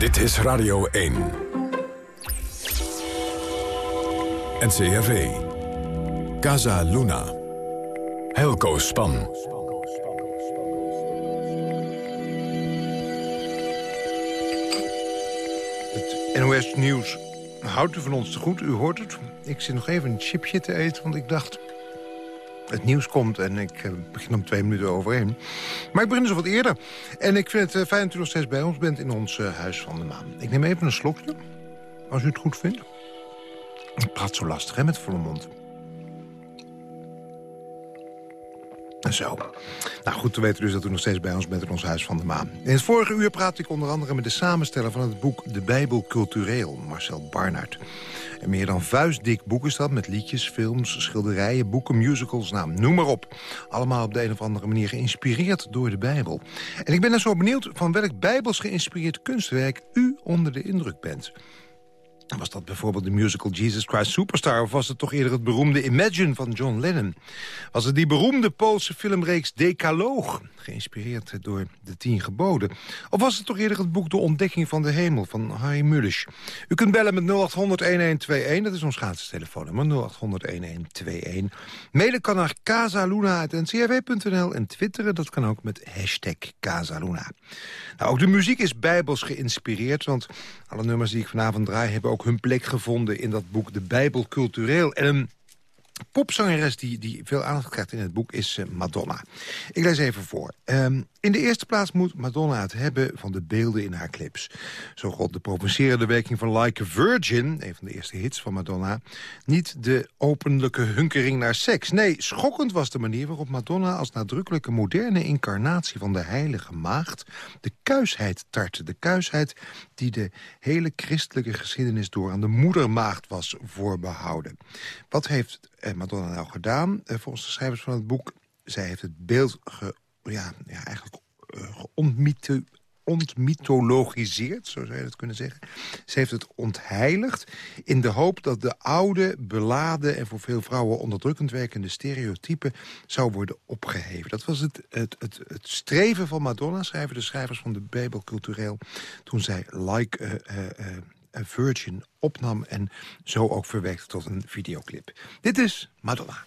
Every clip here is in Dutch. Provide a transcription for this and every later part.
Dit is Radio 1. NCRV. Casa Luna. Helco Span. Het NOS Nieuws houdt u van ons te goed, u hoort het. Ik zit nog even een chipje te eten, want ik dacht... het nieuws komt en ik eh, begin om twee minuten overheen. Maar ik begin dus wat eerder. En ik vind het eh, fijn dat u nog steeds bij ons bent in ons eh, Huis van de Maan. Ik neem even een slokje, als u het goed vindt. Ik praat zo lastig, hè, met volle mond. Zo. Nou goed, te weten dus dat u nog steeds bij ons bent in ons Huis van de Maan. In het vorige uur praatte ik onder andere met de samensteller van het boek De Bijbel Cultureel, Marcel Barnard. Een meer dan vuistdik boek is dat, met liedjes, films, schilderijen, boeken, musicals, nou, noem maar op. Allemaal op de een of andere manier geïnspireerd door de Bijbel. En ik ben dan zo benieuwd van welk bijbels geïnspireerd kunstwerk u onder de indruk bent. Was dat bijvoorbeeld de musical Jesus Christ Superstar... of was het toch eerder het beroemde Imagine van John Lennon? Was het die beroemde Poolse filmreeks Decaloog... geïnspireerd door de Tien Geboden? Of was het toch eerder het boek De Ontdekking van de Hemel van Harry Mulisch? U kunt bellen met 0800-1121, dat is ons gratis telefoonnummer... 0800-1121. Mailen kan naar casaluna.ncrw.nl en twitteren, dat kan ook met hashtag Casaluna. Nou, ook de muziek is bijbels geïnspireerd, want alle nummers die ik vanavond draai... hebben ook hun plek gevonden in dat boek De Bijbel Cultureel. En popzangeres die, die veel aandacht krijgt in het boek is eh, Madonna. Ik lees even voor. Um, in de eerste plaats moet Madonna het hebben van de beelden in haar clips. Zo god de provocerende werking van Like a Virgin, een van de eerste hits van Madonna... niet de openlijke hunkering naar seks. Nee, schokkend was de manier waarop Madonna als nadrukkelijke moderne incarnatie van de heilige maagd... de kuisheid tartte. De kuisheid die de hele christelijke geschiedenis door aan de moedermaagd was voorbehouden. Wat heeft Madonna nou gedaan? Eh, volgens de schrijvers van het boek, zij heeft het beeld ge ja, ja, eigenlijk uh, ontmythologiseerd, zo zou je dat kunnen zeggen. Ze heeft het ontheiligd in de hoop dat de oude, beladen... en voor veel vrouwen onderdrukkend werkende stereotypen zou worden opgeheven. Dat was het, het, het, streven van Madonna, schrijven de schrijvers van de Bijbel cultureel... toen zij Like Virgin opnam en zo ook verwerkte tot een videoclip. Dit is Madonna.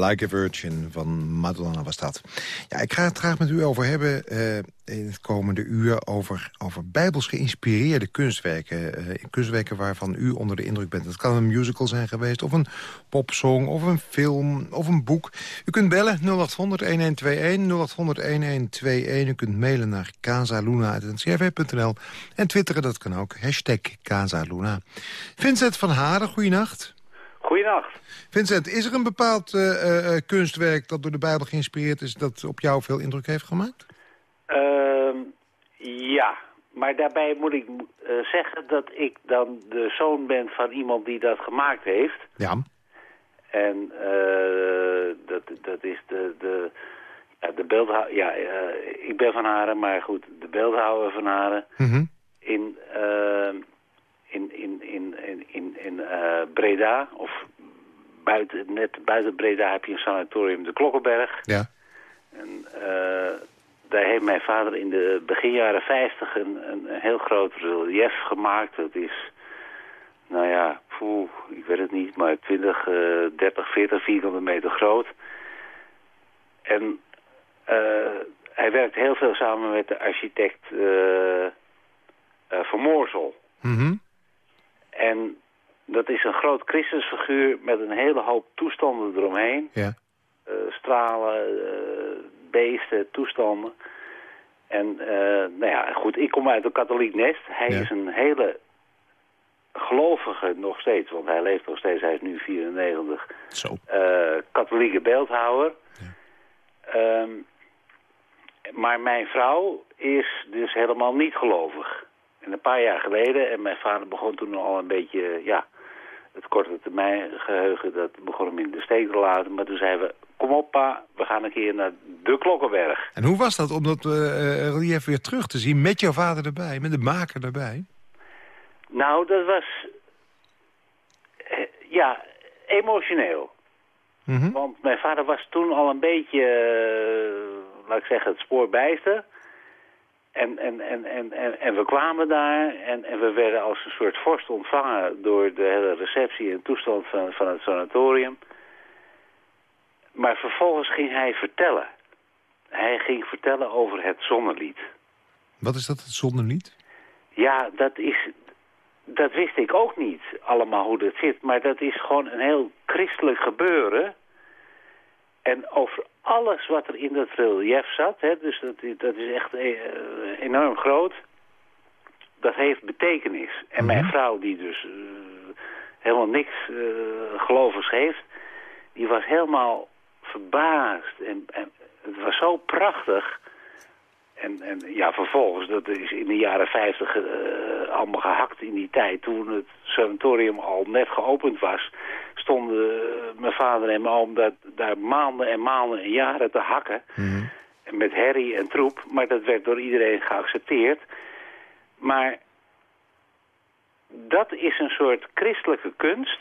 Like a Virgin van Madonna was dat. Ja, ik ga het graag met u over hebben uh, in het komende uur... over, over bijbels geïnspireerde kunstwerken. Uh, kunstwerken waarvan u onder de indruk bent. Het kan een musical zijn geweest, of een popsong, of een film, of een boek. U kunt bellen 0800-1121, 0800-1121. U kunt mailen naar casaluna.ncrv.nl. En twitteren, dat kan ook. Hashtag Casaluna. Vincent van Haren, goeienacht. Goeienacht. Vincent, is er een bepaald uh, kunstwerk dat door de Bijbel geïnspireerd is... dat op jou veel indruk heeft gemaakt? Uh, ja, maar daarbij moet ik zeggen dat ik dan de zoon ben van iemand die dat gemaakt heeft. Ja. En dat, dat is de, de, ja, de beeldhouwer... Ja, ik ben van Haren, maar goed, de beeldhouwer van Haren... Mm in, in, in, in, in, in, in Breda, of buiten, net buiten Breda heb je een sanatorium, de Klokkenberg. Ja. En uh, daar heeft mijn vader in de begin jaren 50 een, een, heel groot relief gemaakt. Dat is, nou ja, poeh, ik weet het niet, maar 20, uh, 30, 40 vierkante meter groot. En uh, hij werkt heel veel samen met de architect uh, Van Moorsel. Mm En dat is een groot Christusfiguur met een hele hoop toestanden eromheen. Ja. Uh, stralen, uh, beesten, toestanden. En uh, nou ja, goed, ik kom uit een katholiek nest. Hij Ja. is een hele gelovige nog steeds, want hij leeft nog steeds, hij is nu 94, Zo. katholieke beeldhouwer. Ehm, maar mijn vrouw is dus helemaal niet gelovig. En een paar jaar geleden, en mijn vader begon toen al een beetje, ja, het korte termijn geheugen, dat begon hem in de steek te laten. Maar toen zeiden we, kom op pa, we gaan een keer naar de Klokkenberg. En hoe was dat om dat uh, relief weer terug te zien met jouw vader erbij, met de maker erbij? Nou, dat was, eh, ja, emotioneel. Mm -hmm. Want mijn vader was toen al een beetje, uh, laat ik zeggen, het spoor bijster. En, en, en, en, en, en we kwamen daar en, en we werden als een soort vorst ontvangen door de hele receptie en toestand van, van het sanatorium. Maar vervolgens ging hij vertellen. Hij ging vertellen over het zonnelied. Wat is dat, het zonnelied? Ja, dat is... Dat wist ik ook niet allemaal hoe dat zit. Maar dat is gewoon een heel christelijk gebeuren. En over alles wat er in dat relief zat, hè, dus dat, dat is echt uh, enorm groot, dat heeft betekenis. En mijn vrouw, die dus uh, helemaal niks uh, gelovigs heeft, die was helemaal verbaasd. En, en het was zo prachtig. En, en ja, vervolgens, dat is in de jaren 50 uh, allemaal gehakt in die tijd. Toen het sanatorium al net geopend was, stonden uh, mijn vader en mijn oom dat, daar maanden en maanden en jaren te hakken. Mm -hmm. Met herrie en troep, maar dat werd door iedereen geaccepteerd. Maar dat is een soort christelijke kunst.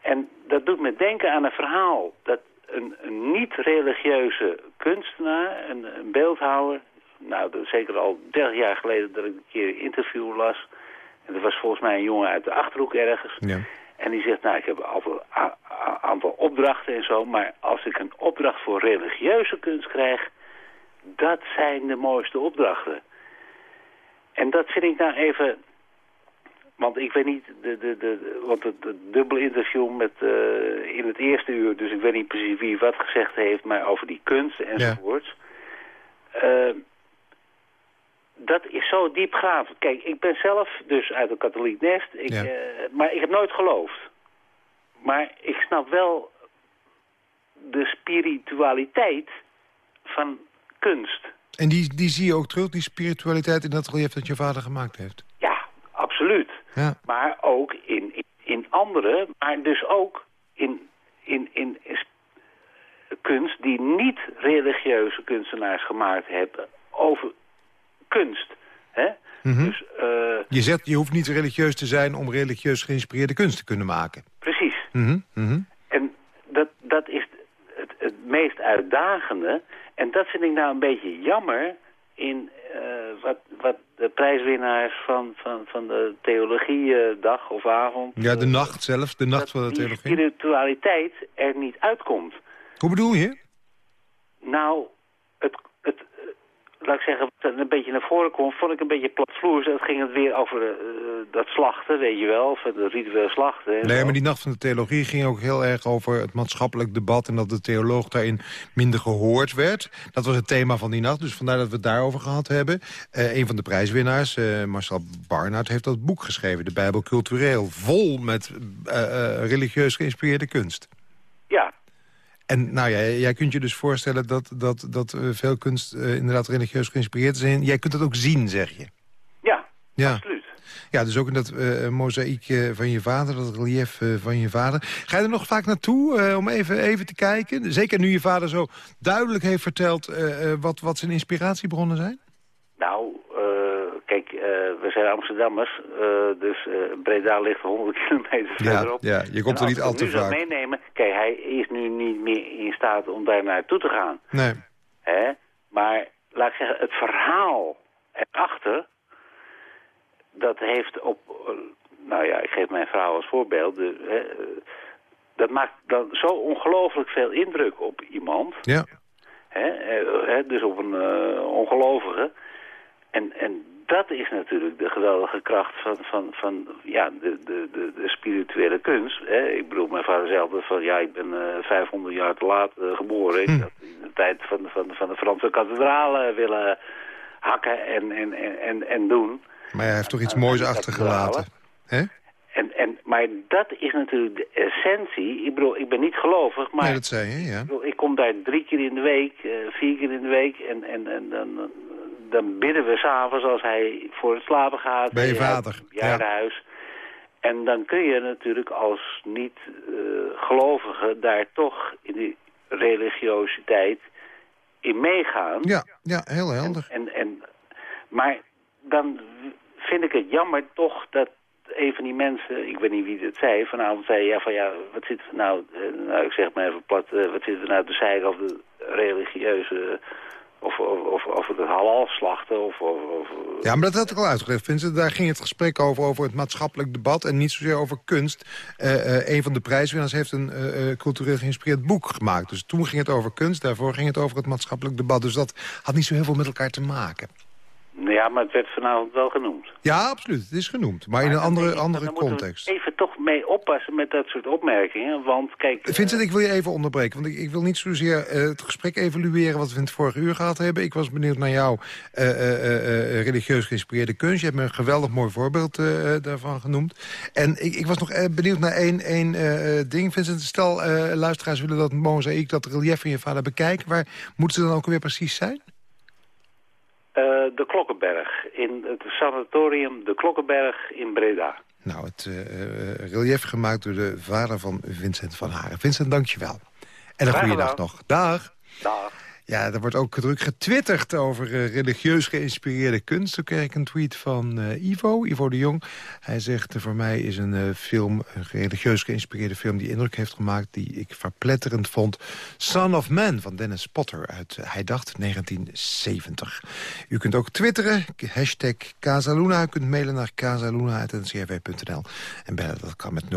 En dat doet me denken aan een verhaal dat een, een niet-religieuze kunstenaar, een, een, beeldhouwer... nou, dat zeker al 30 jaar geleden dat ik een keer een interview las... en dat was volgens mij een jongen uit de Achterhoek ergens... Ja. En die zegt, nou, ik heb een aantal opdrachten en zo... maar als ik een opdracht voor religieuze kunst krijg... dat zijn de mooiste opdrachten. En dat vind ik nou even... Want ik weet niet, de, de, de, want het, het dubbele interview met, uh, in het eerste uur... dus ik weet niet precies wie wat gezegd heeft... maar over die kunst enzovoorts... Ja. Uh, dat is zo diepgravend. Kijk, ik ben zelf dus uit een katholiek nest, ik, ja. uh, maar ik heb nooit geloofd. Maar ik snap wel de spiritualiteit van kunst. En die, die zie je ook terug, die spiritualiteit in dat relief dat je vader gemaakt heeft? Ja. Maar ook in, in, in andere, maar dus ook in, in, in, kunst die niet religieuze kunstenaars gemaakt hebben over kunst. Hè? Mm -hmm. dus, uh, je, zet, je hoeft niet religieus te zijn om religieus geïnspireerde kunst te kunnen maken. Precies. Mm -hmm. Mm -hmm. En dat, dat is het, het meest uitdagende. En dat vind ik nou een beetje jammer in uh, wat, wat prijswinnaars van, van, van de theologiedag of avond. Ja, de nacht zelf, de nacht van de theologie. Dat spiritualiteit er niet uitkomt. Hoe bedoel je? Nou, het, laat ik zeggen, een beetje naar voren kwam, vond ik een beetje platvloers. Het ging het weer over uh, dat slachten, weet je wel, of het ritueel slachten. Nee, maar die Nacht van de Theologie ging ook heel erg over het maatschappelijk debat... en dat de theoloog daarin minder gehoord werd. Dat was het thema van die nacht, dus vandaar dat we het daarover gehad hebben. Uh, een van de prijswinnaars, uh, Marcel Barnard, heeft dat boek geschreven... De Bijbel Cultureel, vol met religieus geïnspireerde kunst. En nou ja, jij kunt je dus voorstellen dat, dat, dat uh, veel kunst uh, inderdaad religieus geïnspireerd is. En jij kunt dat ook zien, zeg je. Ja, ja. absoluut. Ja, dus ook in dat uh, mozaïek van je vader, dat relief van je vader. Ga je er nog vaak naartoe om even, even te kijken? Zeker nu je vader zo duidelijk heeft verteld wat, wat zijn inspiratiebronnen zijn? Nou, zijn Amsterdammers, uh, dus uh, Breda ligt 100 kilometer verderop. Ja, je komt er niet al te vaak. meenemen, kijk, hij is nu niet meer in staat om daar naartoe te gaan. Nee. Hè? Maar, laat ik zeggen, het verhaal erachter, dat heeft op, nou ja, ik geef mijn vrouw als voorbeeld, de, hè, dat maakt dan zo ongelooflijk veel indruk op iemand. Ja. Hè, hè, dus op een ongelovige. En, en dat is natuurlijk de geweldige kracht van, van, van ja, de, de, de, de spirituele kunst. Hè. Ik bedoel, mijn vader zei altijd van, ja, ik ben uh, eh, 500 jaar te laat uh, geboren. Ik hm. had in de tijd van, van, van de Franse kathedralen willen hakken en, en, en, en doen. Maar hij heeft toch iets moois achtergelaten, hè? En, en, maar dat is natuurlijk de essentie. Ik bedoel, ik ben niet gelovig, maar... Nee, dat zei je, ja. Ik, bedoel, ik kom daar drie keer in de week, uh, vier keer in de week... en, en, en dan dan bidden we s'avonds als hij voor het slapen gaat. Bij je vader. Ja, huis. En dan kun je natuurlijk als niet-gelovige uh, daar toch in die religiositeit in meegaan. Ja, ja heel helder. En, en, en, maar dan vind ik het jammer toch dat een van die mensen, ik weet niet wie het zei, vanavond zei ja van ja, wat zit nou, uh, nou ik zeg maar even plat, uh, wat zit er nou te zeiken over de religieuze of, of, of het halal slachten. Of, of, ja, maar dat had ik al uitgelegd, Vincent. Daar ging het gesprek over, over het maatschappelijk debat... en niet zozeer over kunst. Uh, een van de prijswinnaars heeft een uh, cultureel geïnspireerd boek gemaakt. Dus toen ging het over kunst, daarvoor ging het over het maatschappelijk debat. Dus dat had niet zo heel veel met elkaar te maken. Ja, maar het werd vanavond wel genoemd. Ja, absoluut. Het is genoemd. Maar, in een andere, andere context. even toch mee oppassen met dat soort opmerkingen. Want kijk... Vincent, ik wil je even onderbreken. Want ik, ik wil niet zozeer uh, het gesprek evalueren wat we in het vorige uur gehad hebben. Ik was benieuwd naar jouw uh, uh, religieus geïnspireerde kunst. Je hebt me een geweldig mooi voorbeeld daarvan genoemd. En ik, ik was nog benieuwd naar één, één ding. Vincent, stel luisteraars willen dat mozaïek, dat relief van je vader bekijken. Waar moeten ze dan ook weer precies zijn? De Klokkenberg, in het sanatorium De Klokkenberg in Breda. Nou, het uh, relief gemaakt door de vader van Vincent van Haren. Vincent, dankjewel. En een goede dag nog. Dag. Dag. Ja, er wordt ook druk getwitterd over uh, religieus geïnspireerde kunst. Zo kreeg ik een tweet van uh, Ivo, Ivo de Jong. Hij zegt, uh, voor mij is een film, een religieus geïnspireerde film... die indruk heeft gemaakt, die ik verpletterend vond. Son of Man van Dennis Potter uit, hij dacht, 1970. U kunt ook twitteren, hashtag Casaluna. U kunt mailen naar casaluna.ncrw.nl. En bellen, dat kan met 0800-1121.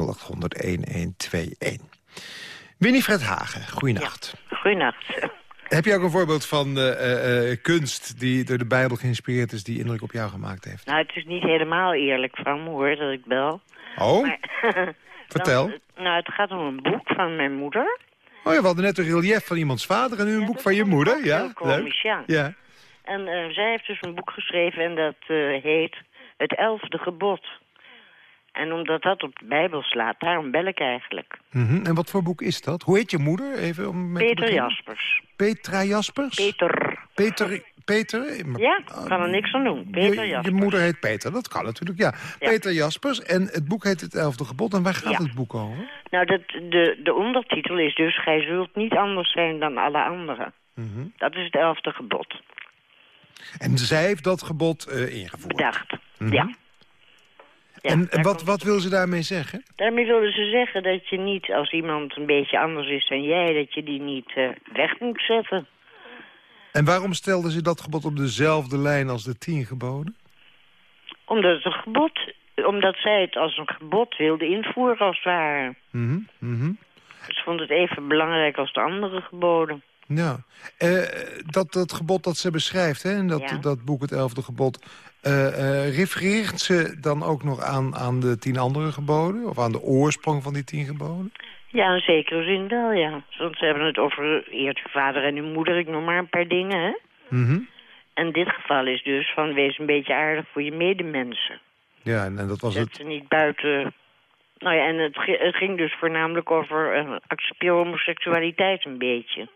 Winifred Hagen, goeienacht. Ja, goeienacht. Heb je ook een voorbeeld van uh, uh, kunst die door de Bijbel geïnspireerd is... die indruk op jou gemaakt heeft? Nou, het is niet helemaal eerlijk van me, hoor, dat ik bel. Oh? Maar, Vertel. Dan, nou, het gaat om een boek van mijn moeder. Oh ja, we hadden net een relief van iemands vader en nu een boek van je moeder. Ja, komisch, ja. ja. En uh, zij heeft dus een boek geschreven en dat heet Het Elfde Gebod. En omdat dat op de Bijbel slaat, daarom bel ik eigenlijk. Mm En wat voor boek is dat? Hoe heet je moeder? Even om Peter Jaspers. Petra Jaspers? Peter. Peter... Peter? Ja, kan er niks aan doen. Peter je, Jaspers. Je moeder heet Peter, dat kan natuurlijk, ja. Peter Jaspers. En het boek heet Het Elfde Gebod. En waar gaat het boek over? Nou, dat, de, de ondertitel is dus... Gij zult niet anders zijn dan alle anderen. Mhm. Dat is het Elfde Gebod. En zij heeft dat gebod uh, ingevoerd? Bedacht, mhm. ja. Ja, en wat, wat wil ze daarmee zeggen? Daarmee wilde ze zeggen dat je niet, als iemand een beetje anders is dan jij... dat je die niet uh, weg moet zetten. En waarom stelde ze dat gebod op dezelfde lijn als de tien geboden? Omdat, het een gebod, omdat zij het als een gebod wilde invoeren, als het ware. Mhm. Ze vond het even belangrijk als de andere geboden. Ja, Eh, dat, dat gebod dat ze beschrijft, hè, dat, Ja. dat boek Het Elfde Gebod... eh, eh, refereert ze dan ook nog aan, aan de tien andere geboden? Of aan de oorsprong van die tien geboden? Ja, in zekere zin wel, ja. Want ze hebben het over eert uw vader en uw moeder, ik noem maar een paar dingen, hè. Mhm. En dit geval is dus van wees een beetje aardig voor je medemensen. Ja, en, en dat was Zet het... ze niet buiten... Nou ja, en het ging dus voornamelijk over uh, accepteer homoseksualiteit een beetje.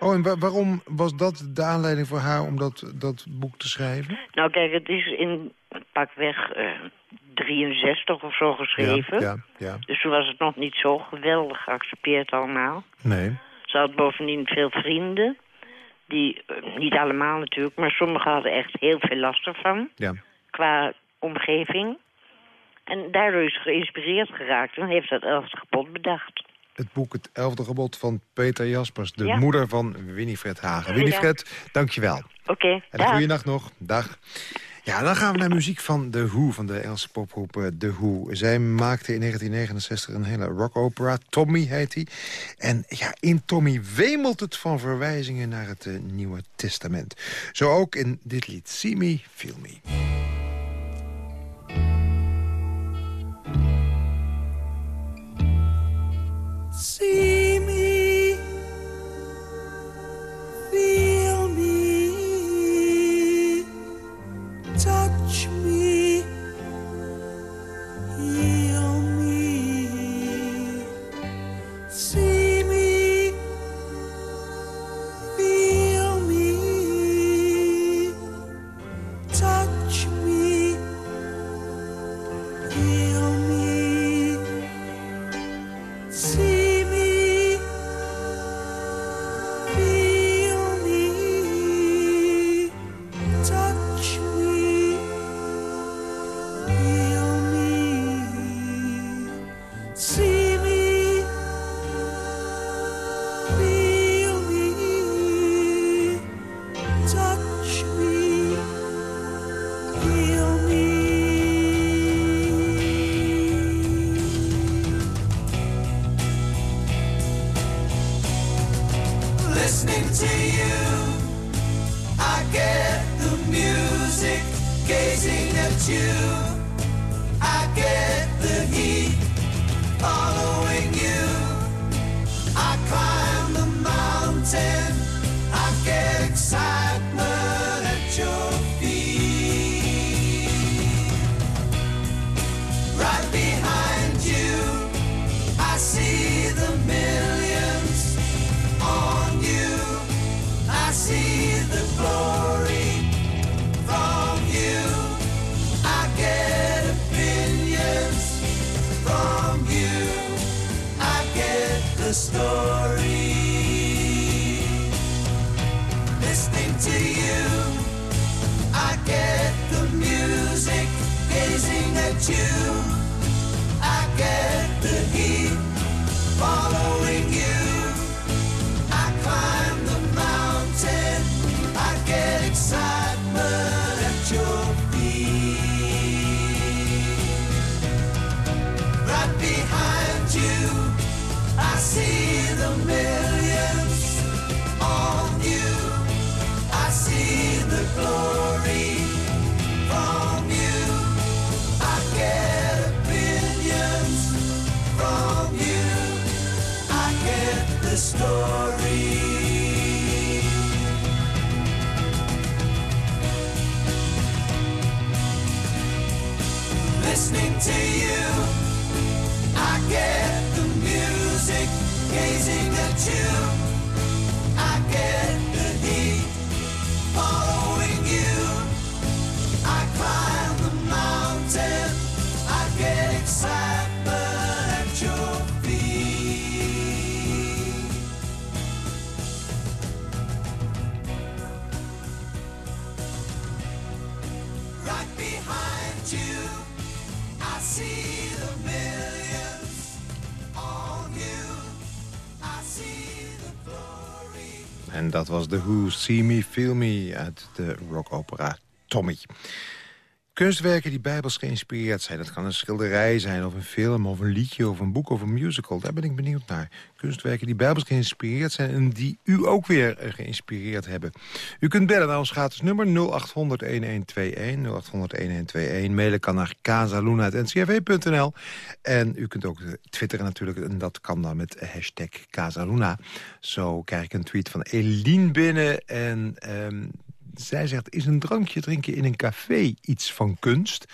Oh, en wa- waarom was dat de aanleiding voor haar om dat, dat boek te schrijven? Nou kijk, het is in pakweg eh 63 of zo geschreven. Ja, ja, ja. Dus toen was het nog niet zo geweldig geaccepteerd allemaal. Nee. Ze had bovendien veel vrienden. Die, eh, niet allemaal natuurlijk, maar sommigen hadden echt heel veel last ervan. Ja. Qua omgeving. En daardoor is ze geïnspireerd geraakt en heeft dat elfde gebod bedacht. Het boek Het Elfde Gebod van Peter Jaspers, de Ja. moeder van Winifred Hagen. Ja. Winifred, dankjewel. Oké, En een dag. goede nacht nog. Dag. Ja, dan gaan we naar muziek van The Who, van de Engelse popgroep eh, The Who. Zij maakte in 1969 een hele rockopera. Tommy heet hij. En ja, in Tommy wemelt het van verwijzingen naar het eh, Nieuwe Testament. Zo ook in dit lied. See Me, Feel Me. See dat was The Who, See Me, Feel Me uit de rockopera Tommy. Kunstwerken die bijbels geïnspireerd zijn. Dat kan een schilderij zijn, of een film, of een liedje, of een boek, of een musical. Daar ben ik benieuwd naar. Kunstwerken die bijbels geïnspireerd zijn... en die u ook weer geïnspireerd hebben. U kunt bellen naar ons gratis nummer 0800-1121. 0800-1121. Mailen kan naar casaluna.ncrv.nl. En u kunt ook twitteren natuurlijk. En dat kan dan met hashtag Casaluna. Zo krijg ik een tweet van Eline binnen. En ehm, zij zegt, is een drankje drinken in een café iets van kunst?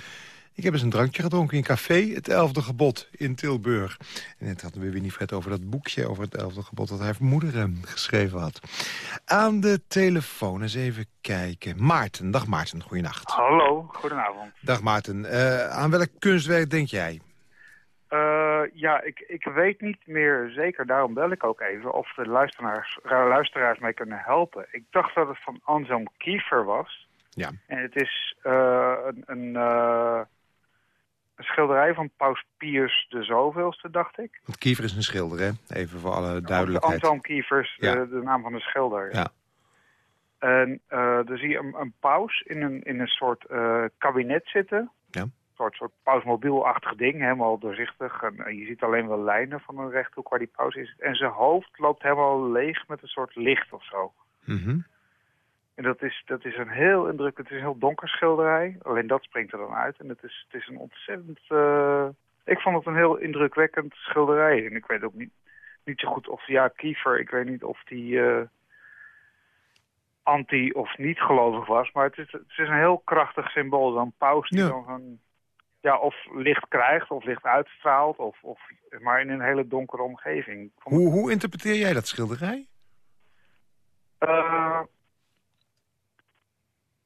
Ik heb eens een drankje gedronken in een café, het Elfde Gebod in Tilburg. En net hadden we Winifred over dat boekje over het Elfde Gebod... dat haar moeder hem geschreven had. Aan de telefoon, eens even kijken. Maarten, dag Maarten, goeienacht. Hallo, goedenavond. Dag Maarten, Eh, aan welk kunstwerk denk jij? Eh, ja, ik, ik weet niet meer zeker, daarom bel ik ook even, of de luisteraars, luisteraars mij kunnen helpen. Ik dacht dat het van Anselm Kiefer was. Ja. En het is eh, een, een, eh, een schilderij van Paus Pius de zoveelste, dacht ik. Want Kiefer is een schilder, hè? Even voor alle duidelijkheid. Anselm Kievers, de, Ja. de naam van de schilder. Ja. En eh dan zie je een, een paus in een, in een soort eh, kabinet zitten. Ja. Een soort, soort pausmobielachtig ding, helemaal doorzichtig. En, je ziet alleen wel lijnen van een rechthoek waar die paus is. En zijn hoofd loopt helemaal leeg met een soort licht of zo. Mhm. En dat is, dat is een heel indrukelijk, het is een heel donker schilderij. Alleen dat springt er dan uit. En het is, het is een ontzettend... eh, ik vond het een heel indrukwekkend schilderij. En ik weet ook niet, niet zo goed of... Ja, Kiefer, ik weet niet of die eh, anti- of niet gelovig was. Maar het is, het is een heel krachtig symbool. Zo'n paus die Ja. dan van... Ja, of licht krijgt, of licht uitstraalt, of, of, maar in een hele donkere omgeving. Het- Hoe, hoe interpreteer jij dat schilderij? Eh,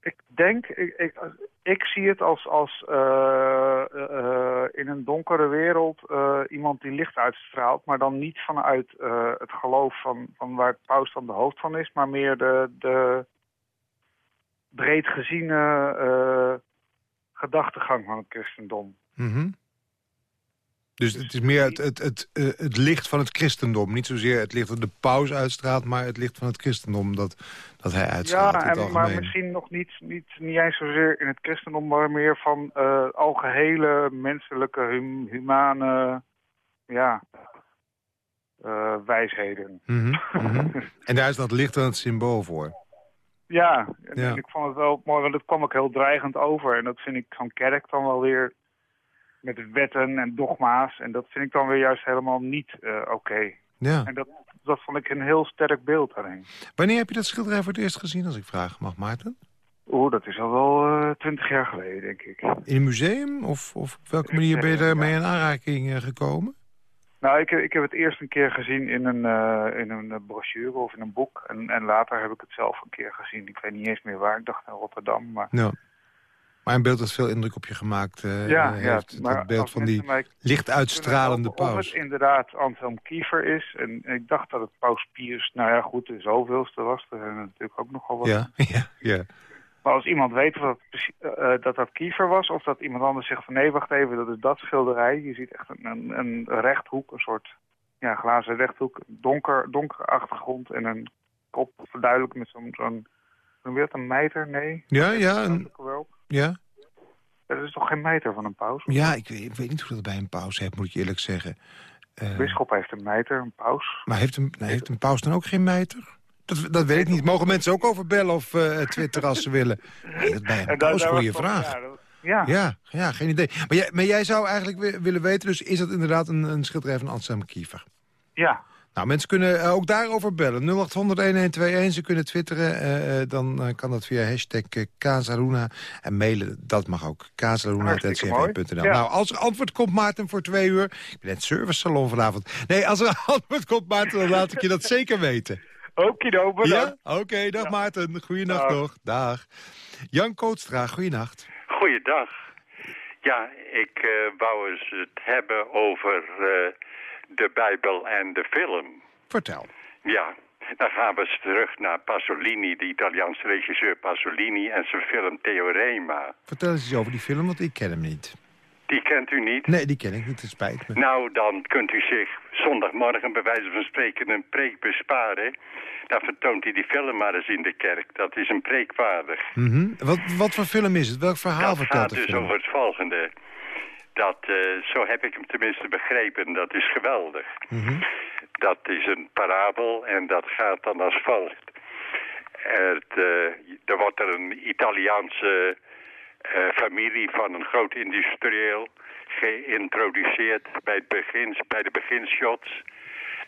ik denk, ik, ik, ik zie het als, als eh, eh, in een donkere wereld iemand die licht uitstraalt, maar dan niet vanuit het geloof van, van waar het paus dan de hoofd van is, maar meer de, de breed geziene eh, gedachtegang van het christendom. Mhm. Dus het is meer het, het, het, eh, het licht van het christendom. Niet zozeer het licht dat de paus uitstraalt... maar het licht van het christendom dat, dat hij uitstraalt Ja, en, maar misschien nog niet, niet, niet eens zozeer in het christendom, maar meer van eh algehele menselijke, hum- humane ja, eh, wijsheden. Mhm, mhm. En daar is dat licht dan het symbool voor. Ja, en, Ja. ik vond het wel mooi, want het kwam ook heel dreigend over. En dat vind ik van kerk dan wel weer met wetten en dogma's. En dat vind ik dan weer juist helemaal niet eh, oké. Ja. En dat, dat vond ik een heel sterk beeld daarin. Wanneer heb je dat schilderij voor het eerst gezien, als ik vraag mag, Maarten? Oeh, dat is al wel twintig jaar geleden, denk ik. In een museum? Of, of op welke manier ben je daarmee in aanraking eh, gekomen? Nou, ik, heb- ik heb het eerst een keer gezien in een, eh, in een eh, brochure of in een boek. En, en later heb ik het zelf een keer gezien. Ik weet niet eens meer waar. Ik dacht in Rotterdam. Maar Ja. Maar een beeld dat veel indruk op je gemaakt eh, ja, ja, heeft. dat beeld van die mij licht uitstralende paus. Of het inderdaad Anselm Kiefer is. En ik dacht dat het Paus Pius, nou ja goed, de zoveelste was. Er zijn natuurlijk ook nogal wat. Ja, ja, ja. Maar als iemand weet dat, precies- eh, eh, dat dat Kiefer was, of dat iemand anders zegt van nee, wacht even, dat is dat schilderij. Je ziet echt een, een, rechthoek, een soort ja, glazen rechthoek, donker, donkere achtergrond en een kop verduidelijk met zo'n, zo'n noem je dat, een mijter? Nee? Ja, ja, een- ja. Dat is toch geen mijter van een paus? Ja, ik weet, ik weet niet hoe dat bij een paus heeft, moet ik je eerlijk zeggen. Bisschop heeft een mijter, een paus. maar heeft een, heeft een paus dan ook geen mijter? Dat, dat weet ik niet. Mogen mensen ook over bellen of eh twitteren als ze willen? Nee, dat bij een goede vraag. Ja, ja. Ja, ja, geen idee. Maar jij, maar jij zou eigenlijk wi- willen weten, dus is dat inderdaad een, een schilderij van Anselm Kiefer? ja. Nou, mensen kunnen eh, ook daarover bellen. 0800-1121, ze kunnen twitteren. eh, dan kan dat via hashtag Casaluna. En mailen, dat mag ook. Casaluna.ncv.nl. Ja. Nou, als er antwoord komt, Maarten, voor twee uur... Ik ben net servicesalon vanavond. Nee, als er antwoord komt, Maarten, dan laat ik je dat zeker weten. Okido, bedankt. Ja? Oké, dag Maarten. Goeienacht Dag. nog. Dag. Jan Kootstra, goeienacht. Goeiedag. Ja, ik eh, wou eens het hebben over eh, de Bijbel en de film. Vertel. Ja, dan gaan we eens terug naar Pasolini, de Italiaanse regisseur Pasolini en zijn film Theorema. Vertel eens iets over die film, want ik ken hem niet. Die kent u niet? Nee, die ken ik niet, het spijt me. Nou, dan kunt u zich zondagmorgen bij wijze van spreken een preek besparen. Dan vertoont hij die film maar eens in de kerk. Dat is een preekwaardig. Mhm. wat, wat voor film is het? Welk verhaal dat vertelt gaat de dus film? over het volgende. Dat, eh, zo heb ik hem tenminste begrepen. Dat is geweldig. Mhm. Dat is een parabel en dat gaat dan als volgt. Het, eh, er wordt er een Italiaanse familie van een groot industrieel geïntroduceerd bij, het begin, bij de beginshots.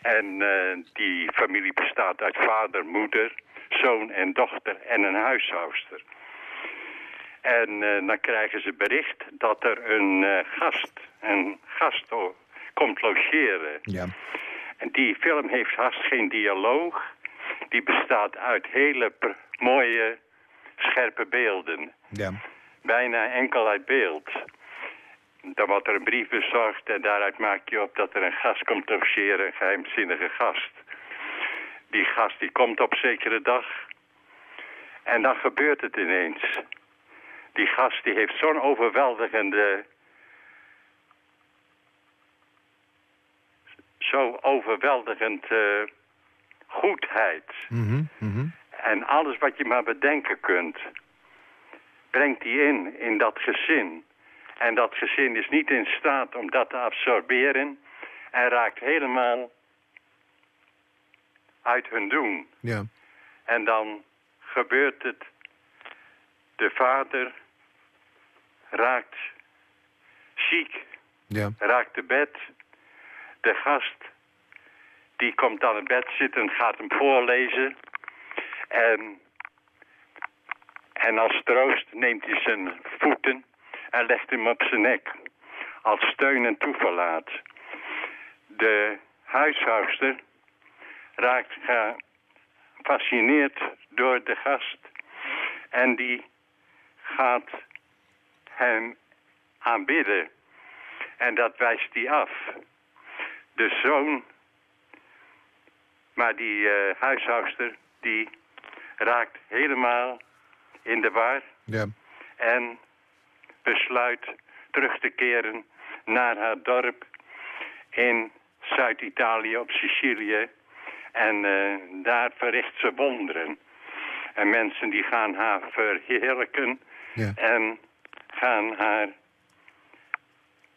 En eh, die familie bestaat uit vader, moeder, zoon en dochter en een huishoudster. En eh, dan krijgen ze bericht dat er een eh, gast, een gast komt logeren. Ja. En die film heeft haast geen dialoog. Die bestaat uit hele mooie, scherpe beelden. Ja. Bijna enkel uit beeld. Dan wordt er een brief bezorgd en daaruit maak je op dat er een gast komt logeren, een geheimzinnige gast. Die gast die komt op zekere dag en dan gebeurt het ineens. Die gast die heeft zo'n overweldigende zo overweldigend eh, goedheid. Mhm, mhm. En alles wat je maar bedenken kunt, brengt hij in, in dat gezin. En dat gezin is niet in staat om dat te absorberen en raakt helemaal uit hun doen. Ja. En dan gebeurt het. De vader raakt ziek, Ja. raakt te bed. De gast, die komt aan het bed zitten, gaat hem voorlezen. En, en als troost neemt hij zijn voeten en legt hem op zijn nek. Als steun en toeverlaat. De huishoudster raakt gefascineerd door de gast. En die gaat hem aanbidden. En dat wijst hij af. De zoon, maar die eh huishoudster, die raakt helemaal in de war Ja. en besluit terug te keren naar haar dorp in Zuid-Italië op Sicilië. En eh, daar verricht ze wonderen. En mensen die gaan haar verheerlijken Ja. en gaan haar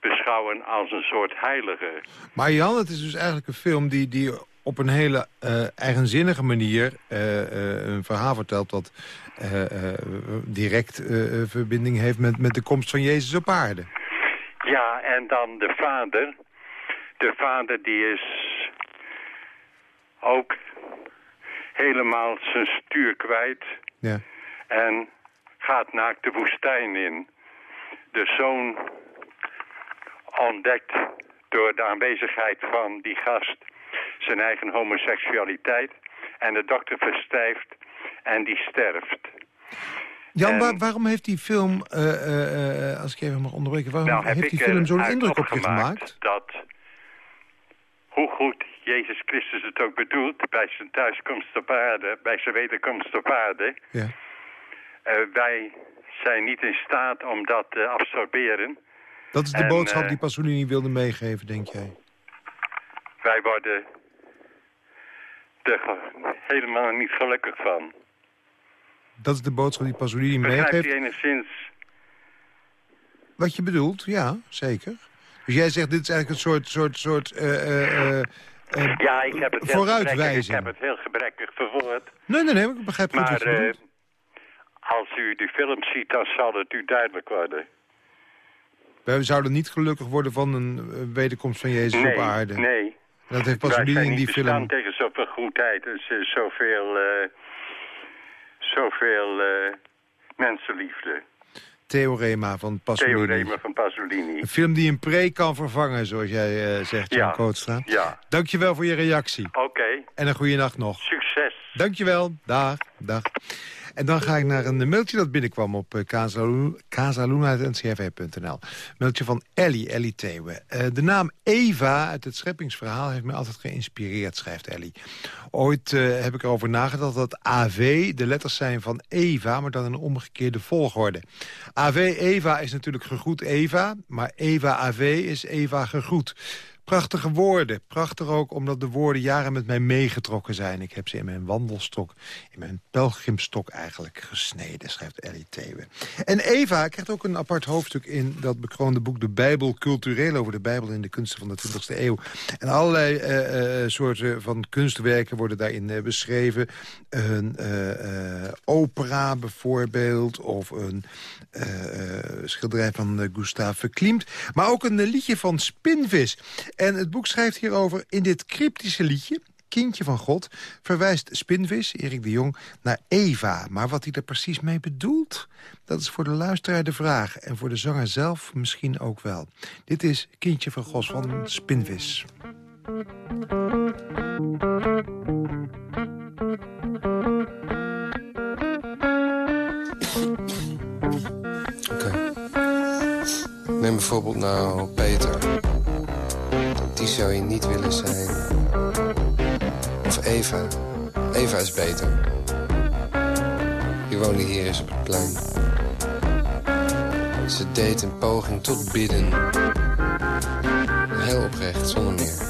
beschouwen als een soort heilige. Maar Jan, het is dus eigenlijk een film die, die op een hele eh, eigenzinnige manier eh, eh, een verhaal vertelt... dat direct verbinding heeft met, met de komst van Jezus op aarde. Ja, en dan de vader. De vader die is ook helemaal zijn stuur kwijt Ja. en gaat naakt de woestijn in. De zoon ontdekt door de aanwezigheid van die gast zijn eigen homoseksualiteit en de dokter verstijft en die sterft. Jan, En- waar- waarom heeft die film, eh, eh, eh, als ik even mag onderbreken... waarom Nou, heeft die film zo'n indruk op je gemaakt? Dat, hoe goed Jezus Christus het ook bedoelt... bij zijn thuiskomst op aarde, bij zijn wederkomst op aarde... Ja. wij zijn niet in staat om dat te absorberen. Dat is de En, boodschap die Pasolini wilde meegeven, denk jij? Wij worden er helemaal niet gelukkig van. Dat is de boodschap die Pasolini Begrijpt meegeeft. u enigszins? Wat je bedoelt, ja, zeker. Dus jij zegt, dit is eigenlijk een soort... soort, soort eh, eh, eh, Ja, ik heb het heel gebrekkig, ik vooruitwijzing. heb het heel gebrekkig verwoord. Nee, nee, nee, ik begrijp goed Maar bedoelt. als u die film ziet, dan zal het u duidelijk worden. Wij zouden niet gelukkig worden van een wederkomst van Jezus nee, op aarde. nee. Dat heeft Pasolini in die film... tegen zoveel goedheid en z- zoveel, eh, zoveel eh, mensenliefde. Theorema van Pasolini. Theorema van Pasolini. Een film die een preek kan vervangen, zoals jij eh, zegt, Jan Ja. Kootstra. Ja, Dankjewel voor je reactie. oké. En een goede nacht nog. Succes. Dankjewel. Dag. Dag. En dan ga ik naar een mailtje dat binnenkwam op uh, casaluna.ncrv.nl. Mailtje van Ellie, Ellie Thewe. Uh, de naam Eva uit het scheppingsverhaal heeft me altijd geïnspireerd, schrijft Ellie. Ooit uh, heb ik erover nagedacht dat AV de letters zijn van Eva... maar dan in een omgekeerde volgorde. AV Eva is natuurlijk gegroet Eva, maar Eva AV is Eva gegroet. Prachtige woorden. Prachtig ook omdat de woorden jaren met mij meegetrokken zijn. Ik heb ze in mijn wandelstok, in mijn pelgrimstok eigenlijk gesneden, schrijft Ellie Thewe. En Eva krijgt ook een apart hoofdstuk in dat bekroonde boek De Bijbel Cultureel over de Bijbel in de kunsten van de 20e eeuw. En allerlei uh, uh, soorten van kunstwerken worden daarin beschreven. Een opera bijvoorbeeld, of een schilderij van Gustave Klimt. Maar ook een liedje van Spinvis. En het boek schrijft hierover in dit cryptische liedje... Kindje van God, verwijst Spinvis, Erik de Jong, naar Eva. Maar wat hij er precies mee bedoelt, dat is voor de luisteraar de vraag. En voor de zanger zelf misschien ook wel. Dit is Kindje van God van Spinvis. Oké. Neem bijvoorbeeld nou Peter die zou je niet willen zijn. Of Eva. Eva is beter. Die woonde hier eens op het plein. Ze deed een poging tot bidden. Heel oprecht, zonder meer.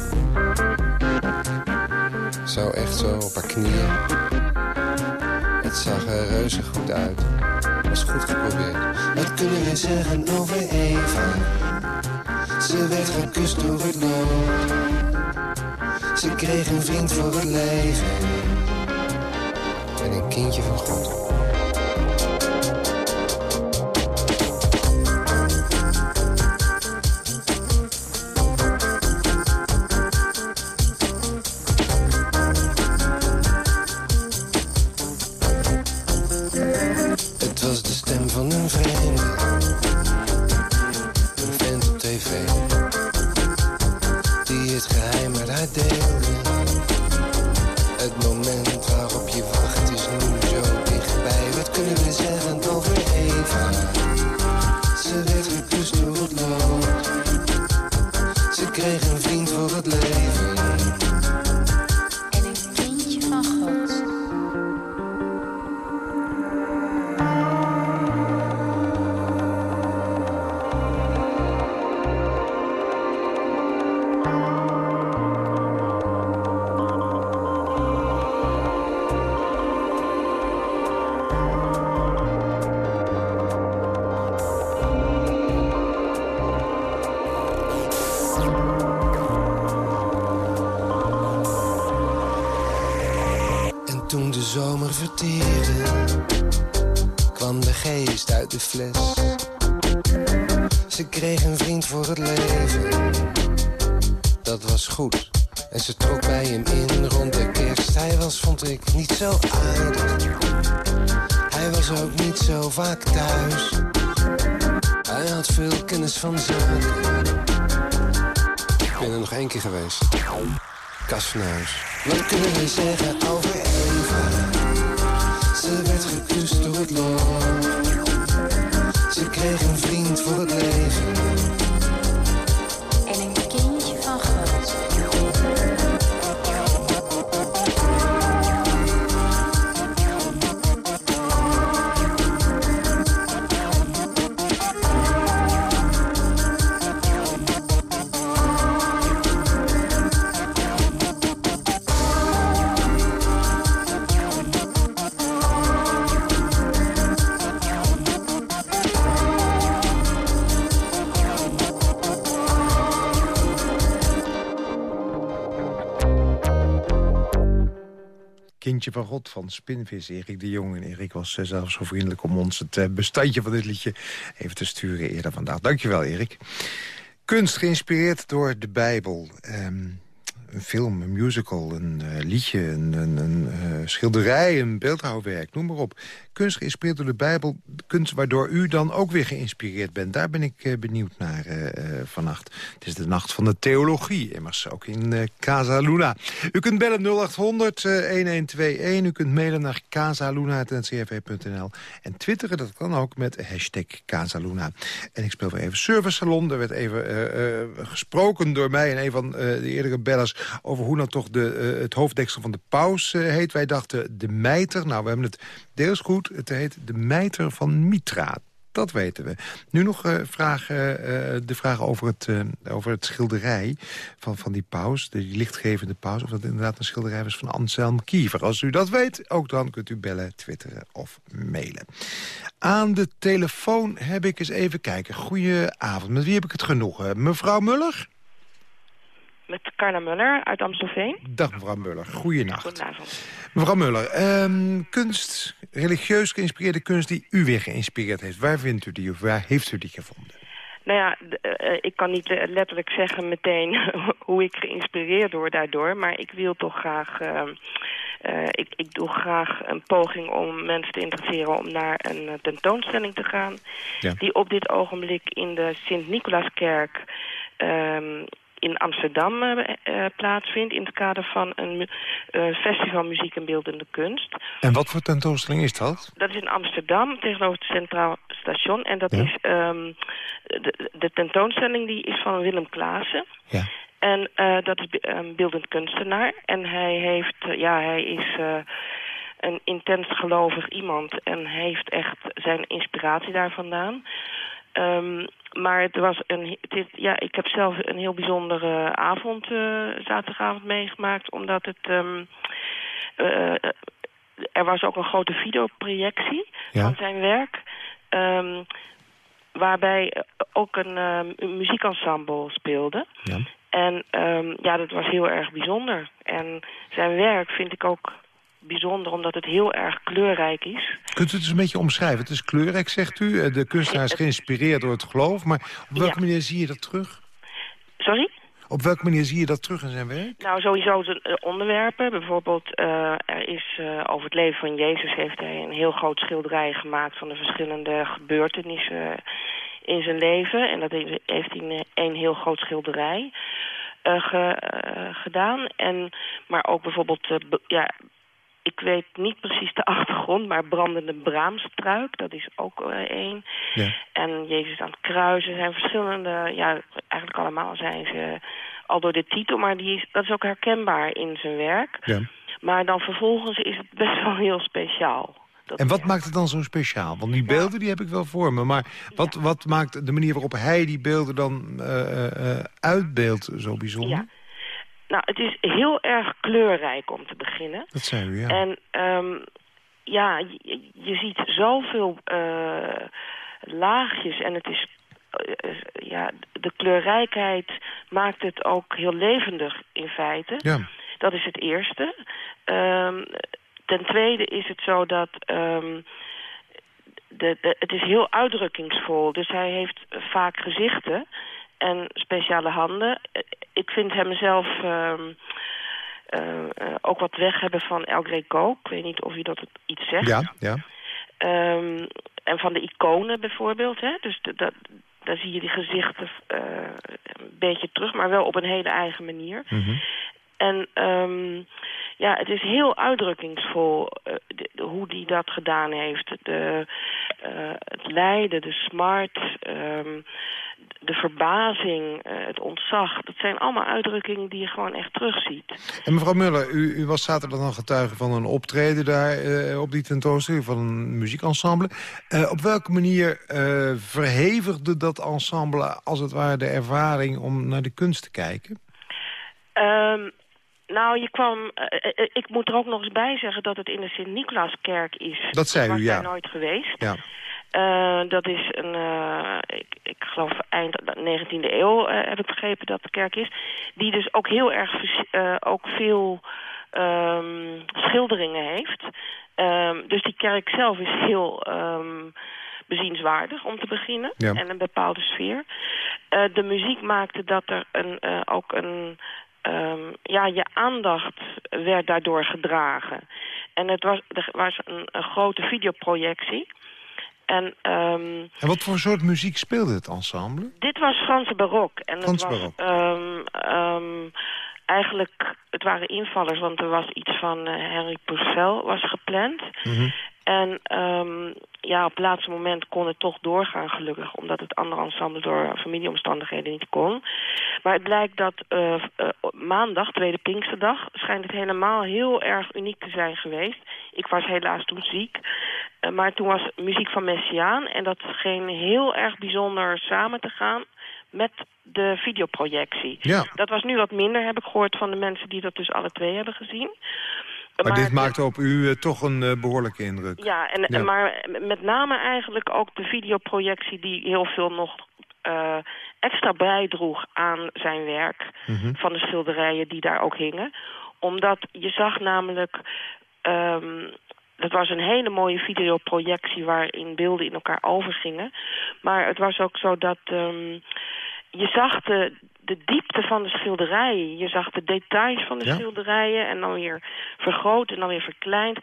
Zo echt zo op haar knieën. Het zag er reuze goed uit. Was goed geprobeerd. Wat kunnen we zeggen over Eva? Ze werd gekust door het lood. Ze kreeg een vriend voor het leven. En een kindje van God. Kwam de geest uit de fles. Ze kreeg een vriend voor het leven, dat was goed. En ze trok bij hem in rond de kerst. Hij was, vond ik, niet zo aardig. Hij was ook niet zo vaak thuis. Hij had veel kennis van zaken. Ik ben er nog één keer geweest. Kas van huis. Wat kunnen we zeggen over Eva? Ze werd gekust door het lood. Ze kreeg een vriend voor het leven. Kindje van Spinvis, Erik de Jong. En Erik was eh, zelfs zo vriendelijk om ons het eh, bestandje van dit liedje even te sturen eerder vandaag. Dankjewel, Erik. Kunst geïnspireerd door de Bijbel. Ehm, een film, een musical, een eh, liedje, een, een, schilderij, een beeldhouwwerk, noem maar op. kunst geïnspireerd door de Bijbel. Kunst waardoor u dan ook weer geïnspireerd bent. Daar ben ik eh, benieuwd naar eh, eh, vannacht. Het is de nacht van de theologie, immers ook in Casa Luna. U kunt bellen 0800 eh, 1121. U kunt mailen naar casaluna.ncrv.nl. En twitteren, dat kan ook met hashtag Casaluna. En ik speel weer even Service Salon. Er werd even gesproken door mij en een van de eerdere bellers... over hoe nou toch de, het hoofddeksel van de paus heet. Wij dachten de mijter. Nou, we hebben het deels goed. Het heet de mijter van Mitra. Dat weten we. Nu nog eh, de vraag over het, eh, over het schilderij van, van die paus. De lichtgevende paus. Of dat inderdaad een schilderij was van Anselm Kiever. Als u dat weet, ook dan kunt u bellen, twitteren of mailen. Aan de telefoon heb ik eens even kijken. Goedenavond. Met wie heb ik het genoegen? Mevrouw Muller? Met Carla Muller uit Amstelveen. Dag mevrouw Muller. Goedenacht. Goedenavond. Mevrouw Muller, ehm, kunst, religieus geïnspireerde kunst die u weer geïnspireerd heeft. Waar vindt u die of waar heeft u die gevonden? Nou ja, d- eh, ik kan niet eh, letterlijk zeggen meteen hoe ik geïnspireerd word daardoor. Maar ik wil toch graag... ehm, eh, ik, ik doe graag een poging om mensen te interesseren om naar een eh, tentoonstelling te gaan. Ja. Die op dit ogenblik in de Sint-Nicolaaskerk ehm, in Amsterdam eh, eh, plaatsvindt. In het kader van een eh, festival muziek en beeldende kunst. En wat voor tentoonstelling is dat? Dat is in Amsterdam, tegenover het Centraal Station. En dat Ja. is ehm, de, de tentoonstelling die is van Willem Klaassen. Ja. En dat is be- een beeldend kunstenaar. En hij heeft, ja, hij is een intens gelovig iemand. En heeft echt zijn inspiratie daar vandaan. Ehm, maar het was een, het is, ja, ik heb zelf een heel bijzondere avond, eh, zaterdagavond meegemaakt. Omdat het, eh, er was ook een grote videoprojectie Ja. van zijn werk. ehm, waarbij ook een muziekensemble speelde. Ja. En ja, dat was heel erg bijzonder. En zijn werk vind ik ook bijzonder omdat het heel erg kleurrijk is. Kunt u het eens een beetje omschrijven? Het is kleurrijk, zegt u. Eh, De kunstenaar is geïnspireerd door het geloof. Maar op welke Ja. manier zie je dat terug? Sorry? Op welke manier zie je dat terug in zijn werk? Nou, sowieso de eh, onderwerpen. Bijvoorbeeld, eh, er is over het leven van Jezus heeft hij een heel groot schilderij gemaakt van de verschillende gebeurtenissen in zijn leven. En dat heeft hij in één heel groot schilderij ge- gedaan. En, maar ook bijvoorbeeld, be- ja, ik weet niet precies de achtergrond, maar brandende braamstruik, dat is ook eh, één. Ja. En Jezus aan het kruisen zijn verschillende, ja, eigenlijk allemaal zijn ze al door de titel, maar die is, dat is ook herkenbaar in zijn werk. Ja. Maar dan vervolgens is het best wel heel speciaal. Dat En wat werk. maakt het dan zo speciaal? Want die beelden die heb ik wel voor me. Maar wat, wat maakt de manier waarop hij die beelden dan eh, uitbeeldt zo bijzonder? Nou, het is heel erg kleurrijk om te beginnen. Dat zei u, ja. En ehm, ja, je, je ziet zoveel eh, laagjes en het is... eh, eh, ja, de kleurrijkheid maakt het ook heel levendig in feite. ja. Dat is het eerste. Ehm, ten tweede is het zo dat... de, de, het is heel uitdrukkingsvol. Dus hij heeft vaak gezichten en speciale handen. Ik vind hem zelf ehm, eh, eh, ook wat weg hebben van El Greco. Ik weet niet of u dat iets zegt. Ja, ja. Ehm, en van de iconen bijvoorbeeld. Hè? Dus dat, daar zie je die gezichten eh, een beetje terug, maar wel op een hele eigen manier. Mhm. En ehm, ja, het is heel uitdrukkingsvol de- de- hoe die dat gedaan heeft. De, het lijden, de smart, de verbazing, eh, het ontzag. Dat zijn allemaal uitdrukkingen die je gewoon echt terugziet. En mevrouw Muller, u, u was zaterdag dan getuige van een optreden daar eh, op die tentoonstelling van een muziekensemble. Eh, op welke manier eh, verhevigde dat ensemble als het ware de ervaring om naar de kunst te kijken? Ehm, nou, je kwam... ik moet er ook nog eens bij zeggen dat het in de Sint-Nicolaaskerk is. Dat zei u, ja. nooit geweest. Ja. Eh, dat is een, eh, ik, ik geloof eind 19e eeuw eh, heb ik begrepen dat de kerk is. Die dus ook heel erg ook veel ehm, schilderingen heeft. Ehm, dus die kerk zelf is heel ehm, bezienswaardig om te beginnen. Ja. En een bepaalde sfeer. De muziek maakte dat er een, ook een ja, je aandacht werd daardoor gedragen. En het was, er was een, een grote videoprojectie. En ehm, En wat voor soort muziek speelde het ensemble? dit was Franse barok. En Frans het was barok. ehm, eigenlijk, het waren invallers, want er was iets van eh, Henry Purcell was gepland. Mhm. En ehm, ja, op het laatste moment kon het toch doorgaan, gelukkig. Omdat het andere ensemble door familieomstandigheden niet kon. Maar het blijkt dat eh, eh, maandag, tweede Pinksterdag... schijnt het helemaal heel erg uniek te zijn geweest. Ik was helaas toen ziek. Eh, maar toen was muziek van Messiaan. En dat scheen heel erg bijzonder samen te gaan met de videoprojectie. Ja. Dat was nu wat minder, heb ik gehoord van de mensen die dat dus alle twee hebben gezien. Maar, dit maakte op u eh, toch een eh, behoorlijke indruk. ja, en, maar met name eigenlijk ook de videoprojectie die heel veel nog eh, extra bijdroeg aan zijn werk. Mhm. Van de schilderijen die daar ook hingen. Omdat je zag namelijk... ehm, dat was een hele mooie videoprojectie waarin beelden in elkaar overgingen. Maar het was ook zo dat ehm, je zag de, de diepte van de schilderijen. Je zag de details van de Ja. schilderijen en dan weer vergroot en dan weer verkleind.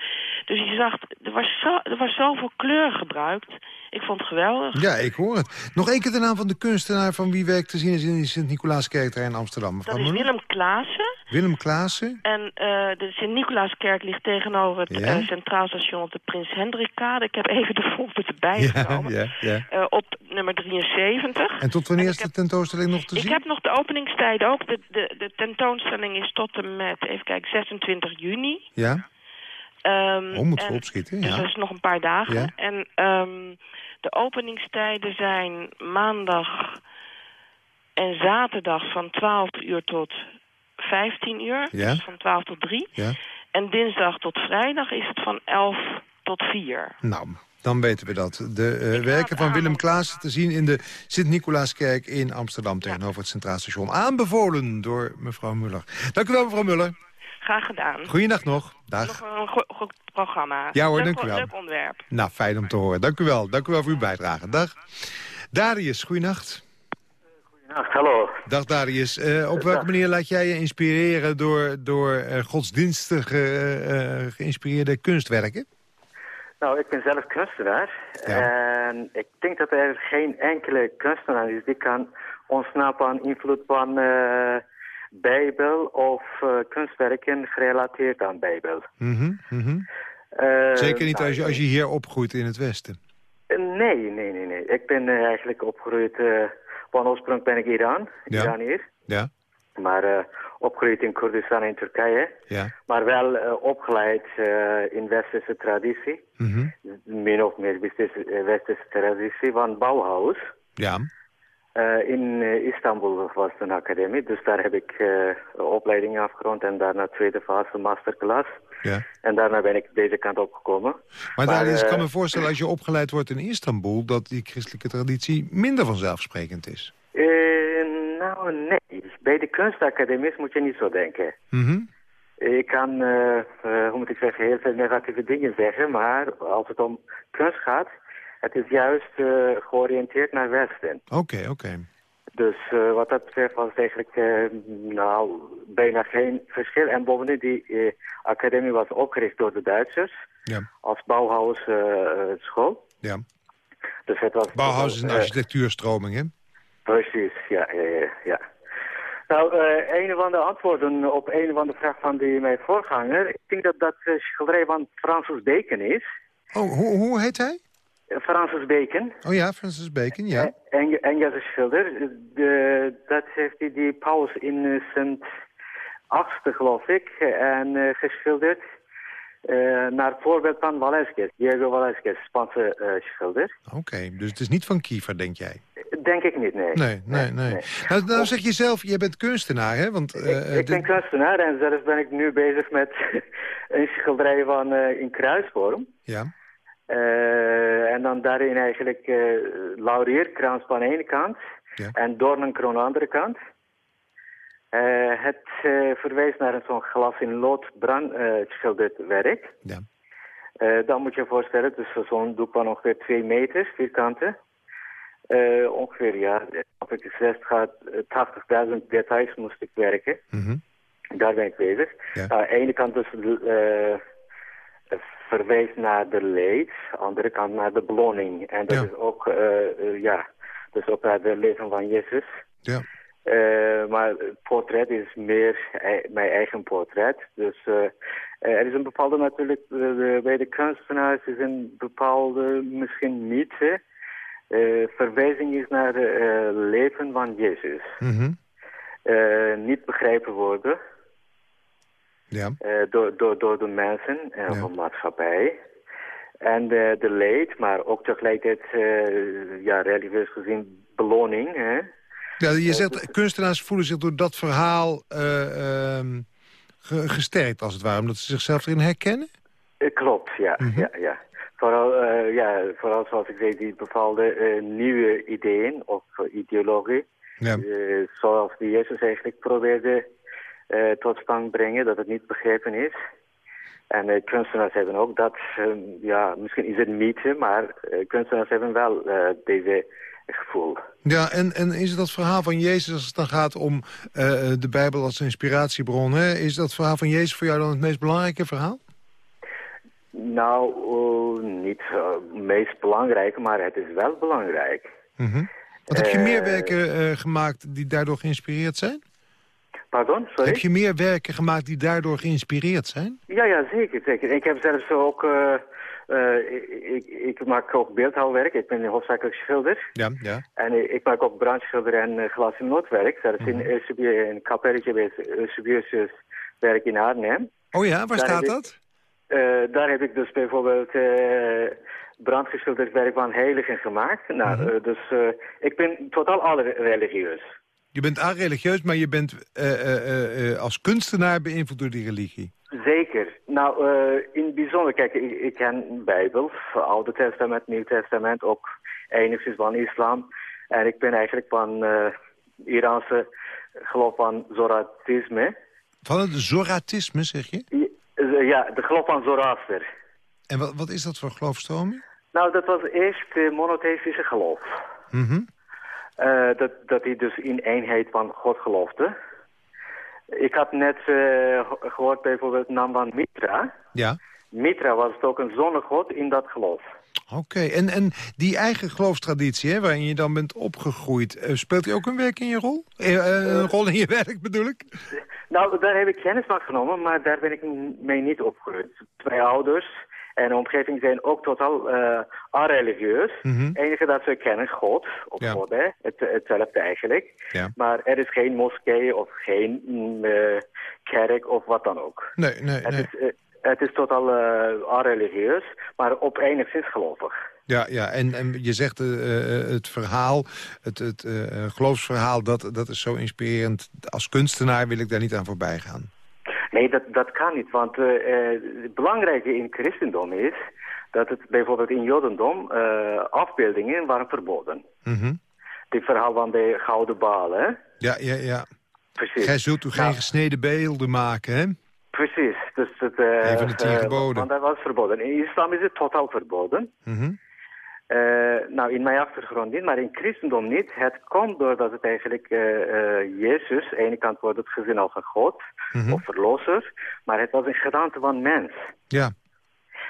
Dus je zag, er was, zo, er was zoveel kleur gebruikt. Ik vond het geweldig. Ja, ik hoor het. Nog één keer de naam van de kunstenaar van wie werk te zien is in die Sint-Nicolaaskerk in Amsterdam. Dat is? Willem Klaassen. Willem Klaassen. En eh, de Sint-Nicolaaskerk ligt tegenover het Ja. eh, Centraal Station op de Prins Hendrikkade. Ik heb even de volgende erbij Ja, genomen. ja, ja. Eh, op nummer 73. En tot wanneer is de tentoonstelling nog te Ik zien? heb nog de openingstijd ook. De, de, de tentoonstelling is tot en met, even kijken, 26 juni. Ja? Ehm, Oh, moet en- opschieten, Dus ja. dat is nog een paar dagen. Ja. En ehm, de openingstijden zijn maandag en zaterdag van 12 uur tot 15 uur. Ja. Dus van 12 tot 3. Ja? En dinsdag tot vrijdag is het van 11 tot 4. Nou, dan weten we dat. De eh, werken van Willem Klaassen te zien in de Sint-Nicolaaskerk in Amsterdam... tegenover het Centraal Station. Aanbevolen door mevrouw Muller. Dank u wel, mevrouw Muller. Graag gedaan. Goeiedag nog. Dag. Nog een go- goed programma. Ja hoor, leuk, dank u wel. Leuk onderwerp. Nou, fijn om te horen. Dank u wel. Dank u wel voor uw bijdrage. Dag. Darius, goeienacht. Nacht, hallo. Dag Darius. Eh, op welke manier laat jij je inspireren door, door eh, godsdienstige eh, geïnspireerde kunstwerken? Nou, ik ben zelf kunstenaar. En ik denk dat er geen enkele kunstenaar is die kan ontsnappen aan invloed van eh, Bijbel of eh, kunstwerken gerelateerd aan Bijbel. Mhm, mhm. Eh, Zeker niet nou, als je, als je hier opgroeit in het Westen. Nee, nee, nee, nee. Ik ben eh, eigenlijk opgegroeid, eh, van oorsprong ben ik Iran, Ja. Iranier. Ja, Maar eh, opgegroeid in Kurdistan en Turkije. ja. Maar wel eh, opgeleid eh, in westerse traditie. Mhm. min of meer westerse, eh, westerse traditie van Bauhaus. Ja, Eh, in eh, Istanbul was een academie, dus daar heb ik eh, opleiding afgerond en daarna tweede fase masterclass. ja. En daarna ben ik deze kant opgekomen. Maar, Darius, ik kan me voorstellen als je opgeleid wordt in Istanbul... dat die christelijke traditie minder vanzelfsprekend is. nou, nee. Bij de kunstacademies moet je niet zo denken. Mhm. Ik kan, hoe moet ik zeggen, heel veel negatieve dingen zeggen, maar als het om kunst gaat, het is juist eh, georiënteerd naar Westen. Oké, oké. Dus eh, wat dat betreft was het eigenlijk eh, nou, bijna geen verschil. En bovendien, die academie was opgericht door de Duitsers Ja. als Bauhaus school. Ja. Dus het was, Bauhaus is een architectuurstroming, hè? Precies, ja, ja, ja. Nou, een van de antwoorden op een van de vragen van die mijn voorganger, ik denk dat dat schilderij van Francis Bacon is. Oh, hoe, hoe heet hij? Eh, Francis Bacon. Oh ja, Francis Bacon, ja. Eng Engelse schilder. De, dat heeft hij die paus in eh, Sint Achtste, geloof ik, en eh, geschilderd. eh, naar het voorbeeld van Velázquez, Diego Velázquez, Spaanse eh, schilder. Oké, dus het is niet van Kiefer, denk jij? Denk ik niet, nee. Nee, nee, nee. Nou, nou zeg je zelf, je bent kunstenaar, hè? Want, eh, ik ben kunstenaar en zelfs ben ik nu bezig met een schilderij van eh, in kruisvorm. Ja, Eh, en dan daarin eigenlijk uh, laurierkrans aan de ene kant Ja. en doornenkroon aan de andere kant. Eh, het eh, verwijst naar een zo'n glas in lood brand eh, geschilderd werk. Ja. Eh, dan moet je je voorstellen, dus zo'n doek van ongeveer twee meter, vierkante. Eh, ongeveer, ja, heb ik gezegd, gaat, eh, 80.000 details moest ik werken. Mhm. Daar ben ik bezig. Ja. Aan de ene kant dus eh, verwijs naar de leed, andere kant naar de beloning. En dat Ja. is ook, eh, ja, dus ook naar het leven van Jezus. Ja. Eh, maar het portret is meer ei- mijn eigen portret. Dus eh, er is een bepaalde natuurlijk, de- bij de kunstenaars is een bepaalde misschien mythe. verwijzing is naar het leven van Jezus. Eh, niet begrepen worden Ja. eh, door, door, door de mensen en Ja. de maatschappij. En de, de leed, maar ook tegelijkertijd, eh, ja, religieus gezien, beloning. Hè? Ja, je zegt, kunstenaars voelen zich door dat verhaal eh, ge- gesterkt, als het ware. Omdat ze zichzelf erin herkennen? Eh, klopt, ja. Mhm. ja, ja. Vooral, eh, ja, vooral zoals ik zei, die bepaalde eh, nieuwe ideeën of eh, ideologie. Ja. eh, zoals die Jezus eigenlijk probeerde eh, tot stand brengen, dat het niet begrepen is. En eh, kunstenaars hebben ook dat, eh, ja, misschien is het mythe, maar eh, kunstenaars hebben wel deze gevoel. Ja, en, en is dat verhaal van Jezus, als het dan gaat om de Bijbel als inspiratiebron... Hè, is dat verhaal van Jezus voor jou dan het meest belangrijke verhaal? Nou, niet het meest belangrijke, maar het is wel belangrijk. Mhm. Want heb je meer werken gemaakt die daardoor geïnspireerd zijn? Pardon, sorry? Heb je meer werken gemaakt die daardoor geïnspireerd zijn? Ja, ja, zeker, zeker. Ik heb zelfs ook... eh, eh, ik, ik, maak ook beeldhouwwerk. Ik ben hoofdzakelijk schilder. Ja, ja. En ik, ik maak ook brandschilder en uh, glas in noodwerk. Zelfs in Eusebius, een kapelletje bij Eusebius werk in Arnhem. Oh ja, waar Daar staat ik- dat? Eh, daar heb ik dus bijvoorbeeld eh brandgeschilderd werk van heiligen gemaakt. Nou, Mhm. eh, dus eh, ik ben totaal alle religieus. Je bent a-religieus, maar je bent eh, eh, eh, als kunstenaar beïnvloed door die religie. Zeker. Nou, in het bijzonder, kijk, ik, ik ken Bijbel, Oude Testament, Nieuw Testament, ook enigszins van islam. En ik ben eigenlijk van Iraanse geloof van Zoroastrisme. Van het Zoratisme, zeg je? Ja, de geloof van Zoroaster. En wat, wat is dat voor geloofstroming? Nou, dat was eerst de monotheïstische geloof. Mhm. Eh, dat, dat hij dus in eenheid van God geloofde. Ik had net eh, gehoord bijvoorbeeld naam van Mitra. Ja. Mitra was ook een zonnegod in dat geloof. Oké, en, en die eigen geloofstraditie, hè, waarin je dan bent opgegroeid... eh, speelt die ook een werk in je rol? Een rol in je werk, bedoel ik? Nou, daar heb ik kennis van genomen, maar daar ben ik mee niet opgegroeid. Twee ouders en de omgeving zijn ook totaal uh. Mhm. Het enige dat ze kennen, God, of Ja. God, hè? Het, hetzelfde eigenlijk. Ja. Maar er is geen moskee of geen mm, eh, kerk of wat dan ook. Nee, nee, Het, nee. is, eh, het is totaal uh, religieus, maar op enigszins gelovig. Ja, ja en, en je zegt eh, eh, het verhaal, het, het eh, geloofsverhaal, dat, dat is zo inspirerend. Als kunstenaar wil ik daar niet aan voorbij gaan. Nee, dat, dat kan niet, want eh, eh, het belangrijke in christendom is dat het bijvoorbeeld in jodendom eh, afbeeldingen waren verboden. Dit verhaal van de gouden bal, hè? Ja, ja, ja. Precies. Gij zult u geen gesneden beelden maken, hè? Precies. Dus het, van de tien geboden. Want dat was verboden. In islam is het totaal verboden. Mhm. Eh, nou, in mijn achtergrond niet, maar in christendom niet. Het komt doordat het eigenlijk eh, eh, Jezus, aan de ene kant wordt het gezien als een God Mhm. of verlosser, maar het was een gedaante van mens. Ja.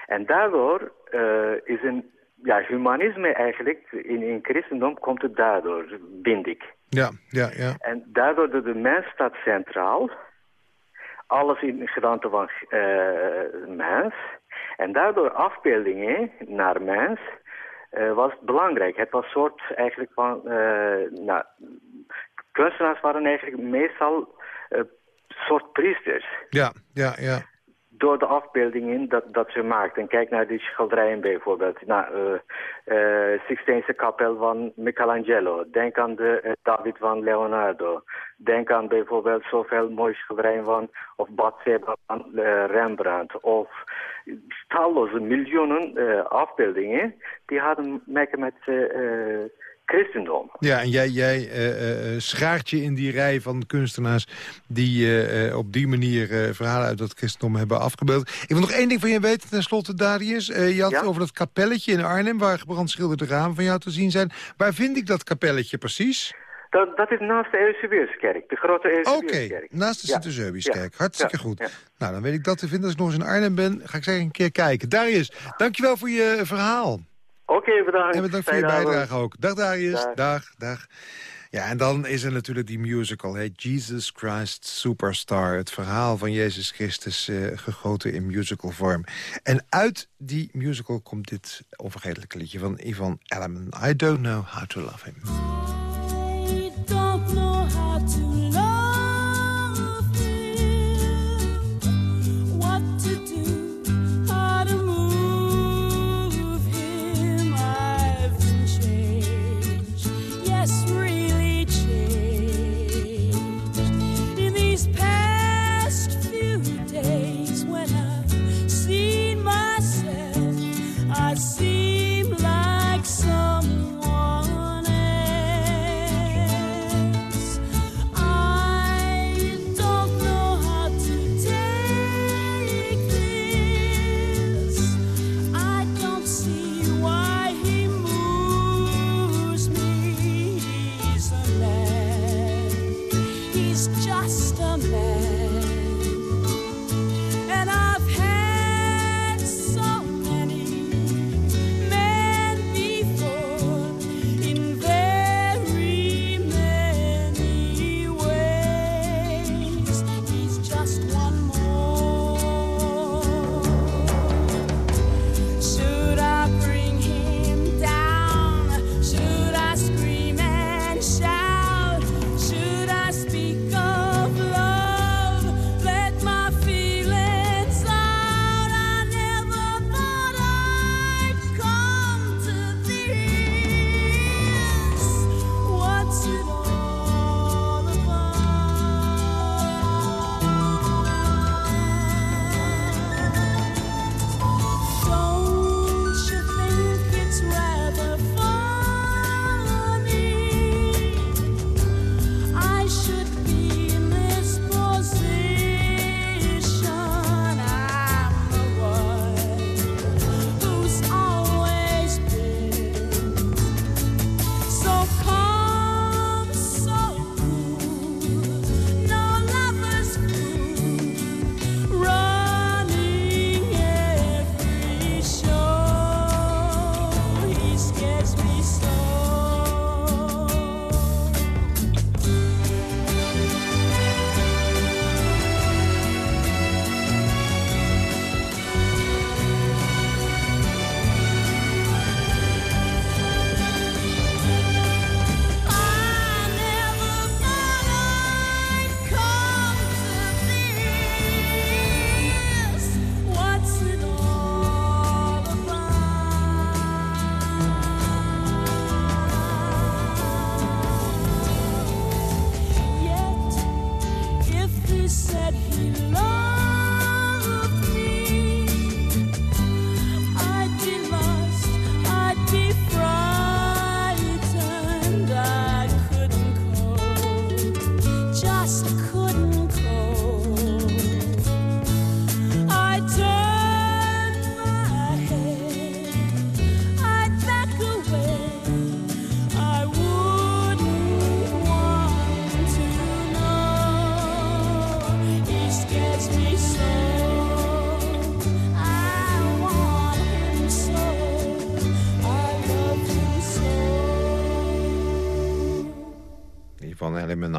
En daardoor eh, is een ja, humanisme eigenlijk, in, in christendom komt het daardoor, vind ik. Ja, ja, ja. En daardoor dat de mens staat centraal. Alles in gedaante van eh, mens. En daardoor afbeeldingen naar mens eh, was belangrijk. Het was soort eigenlijk van... eh, nou, kunstenaars waren eigenlijk meestal een soort priesters. Ja, ja, ja. Door de afbeeldingen dat, dat ze maakten. Kijk naar die schilderijen bijvoorbeeld. Nou, eh eh, Sixtijnse kapel van Michelangelo. Denk aan de eh, David van Leonardo. Denk aan bijvoorbeeld zoveel mooie schilderijen van... of Bathsheba van Rembrandt. Of talloze miljoenen afbeeldingen... die hadden maken met christendom. Ja, en jij, jij eh, eh, schaart je in die rij van kunstenaars... die eh, eh, op die manier eh, verhalen uit dat christendom hebben afgebeeld. Ik wil nog één ding van je weten, tenslotte, Darius. Eh, je had Ja? over dat kapelletje in Arnhem... waar gebrandschilderde ramen van jou te zien zijn. Waar vind ik dat kapelletje precies? Dat, dat is naast de Eusebiuskerk, de grote Oké, Eusebiuskerk. naast de Ja. Sint-Eusebiskerk. Ja. Hartstikke Ja. goed. Nou, dan weet ik dat te vinden. Als ik nog eens in Arnhem ben, ga ik zeker een keer kijken. Darius, dankjewel voor je verhaal. Oké, bedankt. En bedankt voor je bijdrage ook. Dag Darius, Dag. dag, dag. Ja, en dan is er natuurlijk die musical, hè? Jesus Christ Superstar. Het verhaal van Jezus Christus eh, gegoten in musical vorm. En uit die musical komt dit onvergetelijke liedje van Ivan Elliman. I don't know how to love him. I don't know how to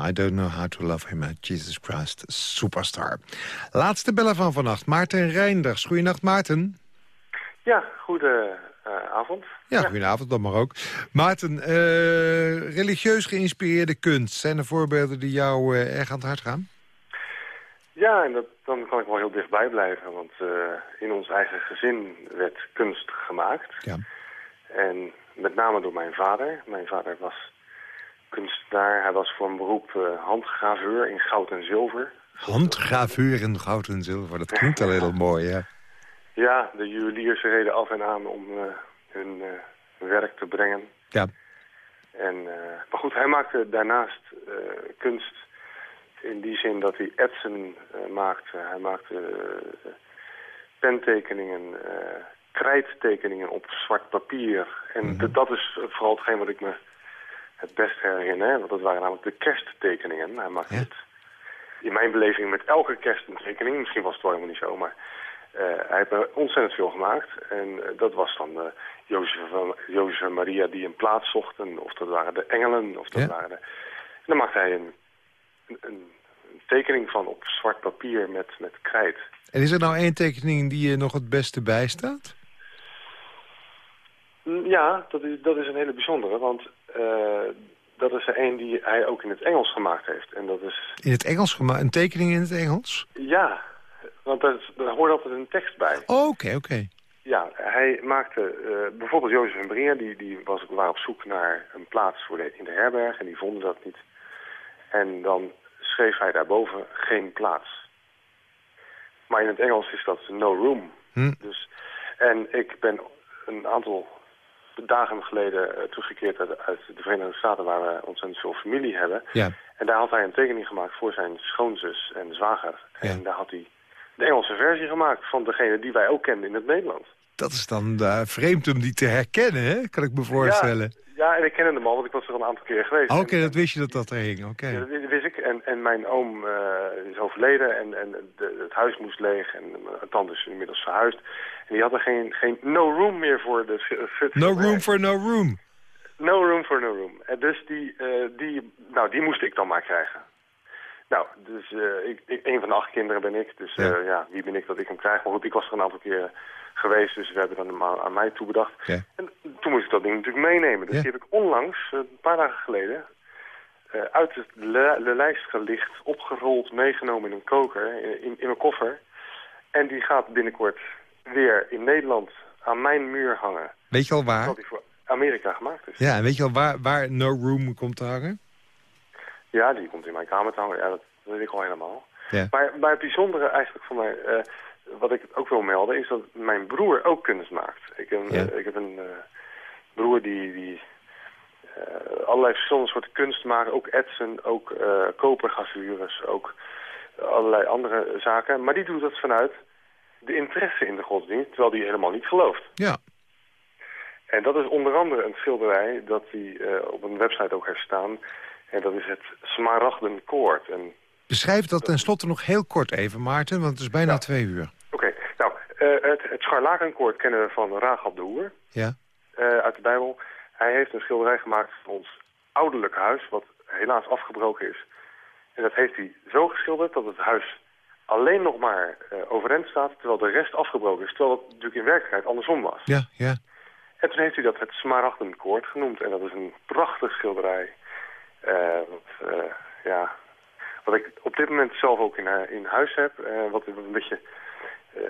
I don't know how to love him. uit Jesus Christ Superstar. Laatste bellen van vannacht. Maarten Reinders. Goedenacht, Maarten. Ja, goede eh, avond. Ja, goedenavond dan maar ook. Maarten, eh, religieus geïnspireerde kunst. Zijn er voorbeelden die jou eh, erg aan het hart gaan? Ja, en dat, dan kan ik wel heel dichtbij blijven, want eh, in ons eigen gezin werd kunst gemaakt. Ja. En met name door mijn vader. Mijn vader was kunstenaar. Hij was voor een beroep eh, handgraveur in goud en zilver. Handgravuur in goud en zilver. Dat klinkt al heel mooi, ja. Ja, de juweliers reden af en aan om eh, hun eh, werk te brengen. Ja. En, maar goed, hij maakte daarnaast kunst in die zin dat hij etsen maakte. Hij maakte pentekeningen, krijttekeningen op zwart papier. En d- dat is vooral hetgeen wat ik me het best herinneren. Want dat waren namelijk de kersttekeningen. Hij maakte het in mijn beleving met elke kerst een tekening. Misschien was het wel helemaal niet zo, maar eh, hij heeft er ontzettend veel gemaakt. En eh, dat was dan uh, Jozef, Jozef en Maria die een plaats zochten. Of dat waren de engelen. Of dat Ja. waren de... En dan maakte hij een, een, een tekening van op zwart papier met, met krijt. En is er nou één tekening die je nog het beste bijstaat? Mm, Ja, dat is, dat is een hele bijzondere, want dat is er een die hij ook in het Engels gemaakt heeft. En dat is, In het Engels gemaakt? Een tekening in het Engels? ja, want daar, daar hoort altijd een tekst bij. Oh, Oké, oké. Ja, hij maakte eh, bijvoorbeeld Jozef en Maria, die, die was, waren op zoek naar een plaats voor de, in de herberg en die vonden dat niet. En dan schreef hij daarboven geen plaats. Maar in het Engels is dat no room. Hm. Dus, en ik ben een aantal dagen geleden eh, teruggekeerd uit, uit de Verenigde Staten waar we ontzettend veel familie hebben. Ja. En daar had hij een tekening gemaakt voor zijn schoonzus en zwager. En daar had hij de Engelse versie gemaakt van degene die wij ook kenden in het Nederlands. Dat is dan eh, vreemd om die te herkennen, hè? Kan ik me voorstellen. Ja, ja, en ik kende hem al, want ik was er al een aantal keer geweest. Oké, dat wist je dat dat er hing. Oké. Ja, dat wist ik. En, en mijn oom eh, is overleden en, en de, het huis moest leeg. En mijn tante is inmiddels verhuisd. En die had er geen, geen no room meer voor. De, sch- No room for no room. No room for no room. En dus die, eh, die, nou, die moest ik dan maar krijgen. Nou, dus eh, ik, ik, een van de acht kinderen ben ik. Dus ja. ja, wie ben ik dat ik hem krijg? Maar goed, ik was er een aantal keren geweest, dus we hebben dan hem aan, aan mij toebedacht. Ja. En toen moest ik dat ding natuurlijk meenemen. Dus Ja. die heb ik onlangs, eh, een paar dagen geleden, eh, uit het le- de lijst gelicht, opgerold, meegenomen in een koker, in, in, in mijn koffer. En die gaat binnenkort weer in Nederland aan mijn muur hangen. Weet je al waar? Terwijl die voor Amerika gemaakt is. Ja, en weet je al waar, waar no room komt te hangen? Ja, die komt in mijn kamer te hangen. Ja, dat, dat weet ik al helemaal. Ja. Maar, maar het bijzondere eigenlijk voor mij, eh, wat ik ook wil melden, is dat mijn broer ook kunst maakt. Ik heb, Ja. eh, ik heb een eh, broer die, die allerlei verschillende soorten kunst maakt. Ook etsen, ook kopergravures, ook allerlei andere zaken. Maar die doet dat vanuit de interesse in de godsdienst, terwijl die helemaal niet gelooft. Ja. En dat is onder andere een schilderij dat hij op een website ook heeft staan. En dat is het Smaragdenkoord. En Beschrijf dat tenslotte nog heel kort even, Maarten, want het is bijna twee uur. Oké, nou, eh, het, het scharlakenkoord kennen we van Rahab de Hoer Ja. eh, uit de Bijbel. Hij heeft een schilderij gemaakt van ons ouderlijk huis, wat helaas afgebroken is. En dat heeft hij zo geschilderd dat het huis alleen nog maar eh, overeind staat, terwijl de rest afgebroken is. Terwijl dat natuurlijk in werkelijkheid andersom was. Ja, ja. En toen heeft hij dat het Smaragdenkoord genoemd. En dat is een prachtig schilderij. Eh, wat, eh, ja, wat ik op dit moment zelf ook in, hu- in huis heb. eh, wat een beetje eh,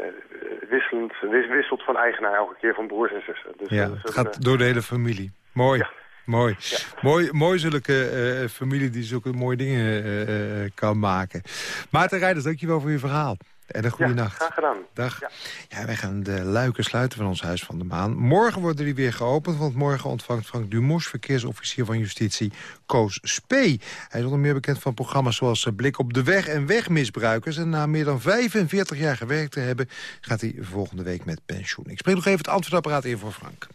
wisselend, wis- wisselt van eigenaar elke keer van broers en zussen. Dus ja het gaat door de hele familie. Mooi. Mooi. mooi. Mooi zulke eh, familie die zulke mooie dingen eh, eh, kan maken. Maarten Rijders, dankjewel voor je verhaal. En een goede ja, nacht. graag gedaan. Dag. Ja. wij gaan de luiken sluiten van ons Huis van de Maan. Morgen worden die weer geopend, want morgen ontvangt Frank Dumos... verkeersofficier van Justitie, Koos Spee. Hij is onder meer bekend van programma's zoals eh, Blik op de Weg en Wegmisbruikers. En na meer dan 45 jaar gewerkt te hebben... gaat hij volgende week met pensioen. Ik spreek nog even het antwoordapparaat in voor Frank.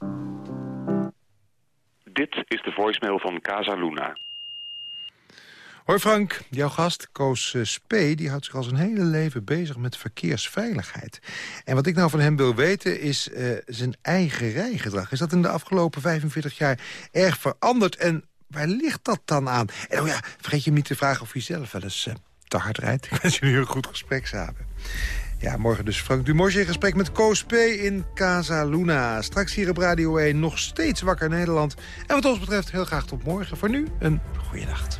Dit is de voicemail van Casa Luna. Hoi Frank, jouw gast Koos eh, Spee die houdt zich al zijn hele leven bezig met verkeersveiligheid. En wat ik nou van hem wil weten is eh, zijn eigen rijgedrag. Is dat in de afgelopen 45 jaar erg veranderd en waar ligt dat dan aan? En oh ja, vergeet je niet te vragen of hij zelf wel eens eh, te hard rijdt. Ik wens jullie een goed gesprek samen. Ja, morgen dus Frank Dumosje in gesprek met Koos P. in Casa Luna. Straks hier op Radio 1 nog steeds wakker Nederland. En wat ons betreft heel graag tot morgen. Voor nu een goede nacht.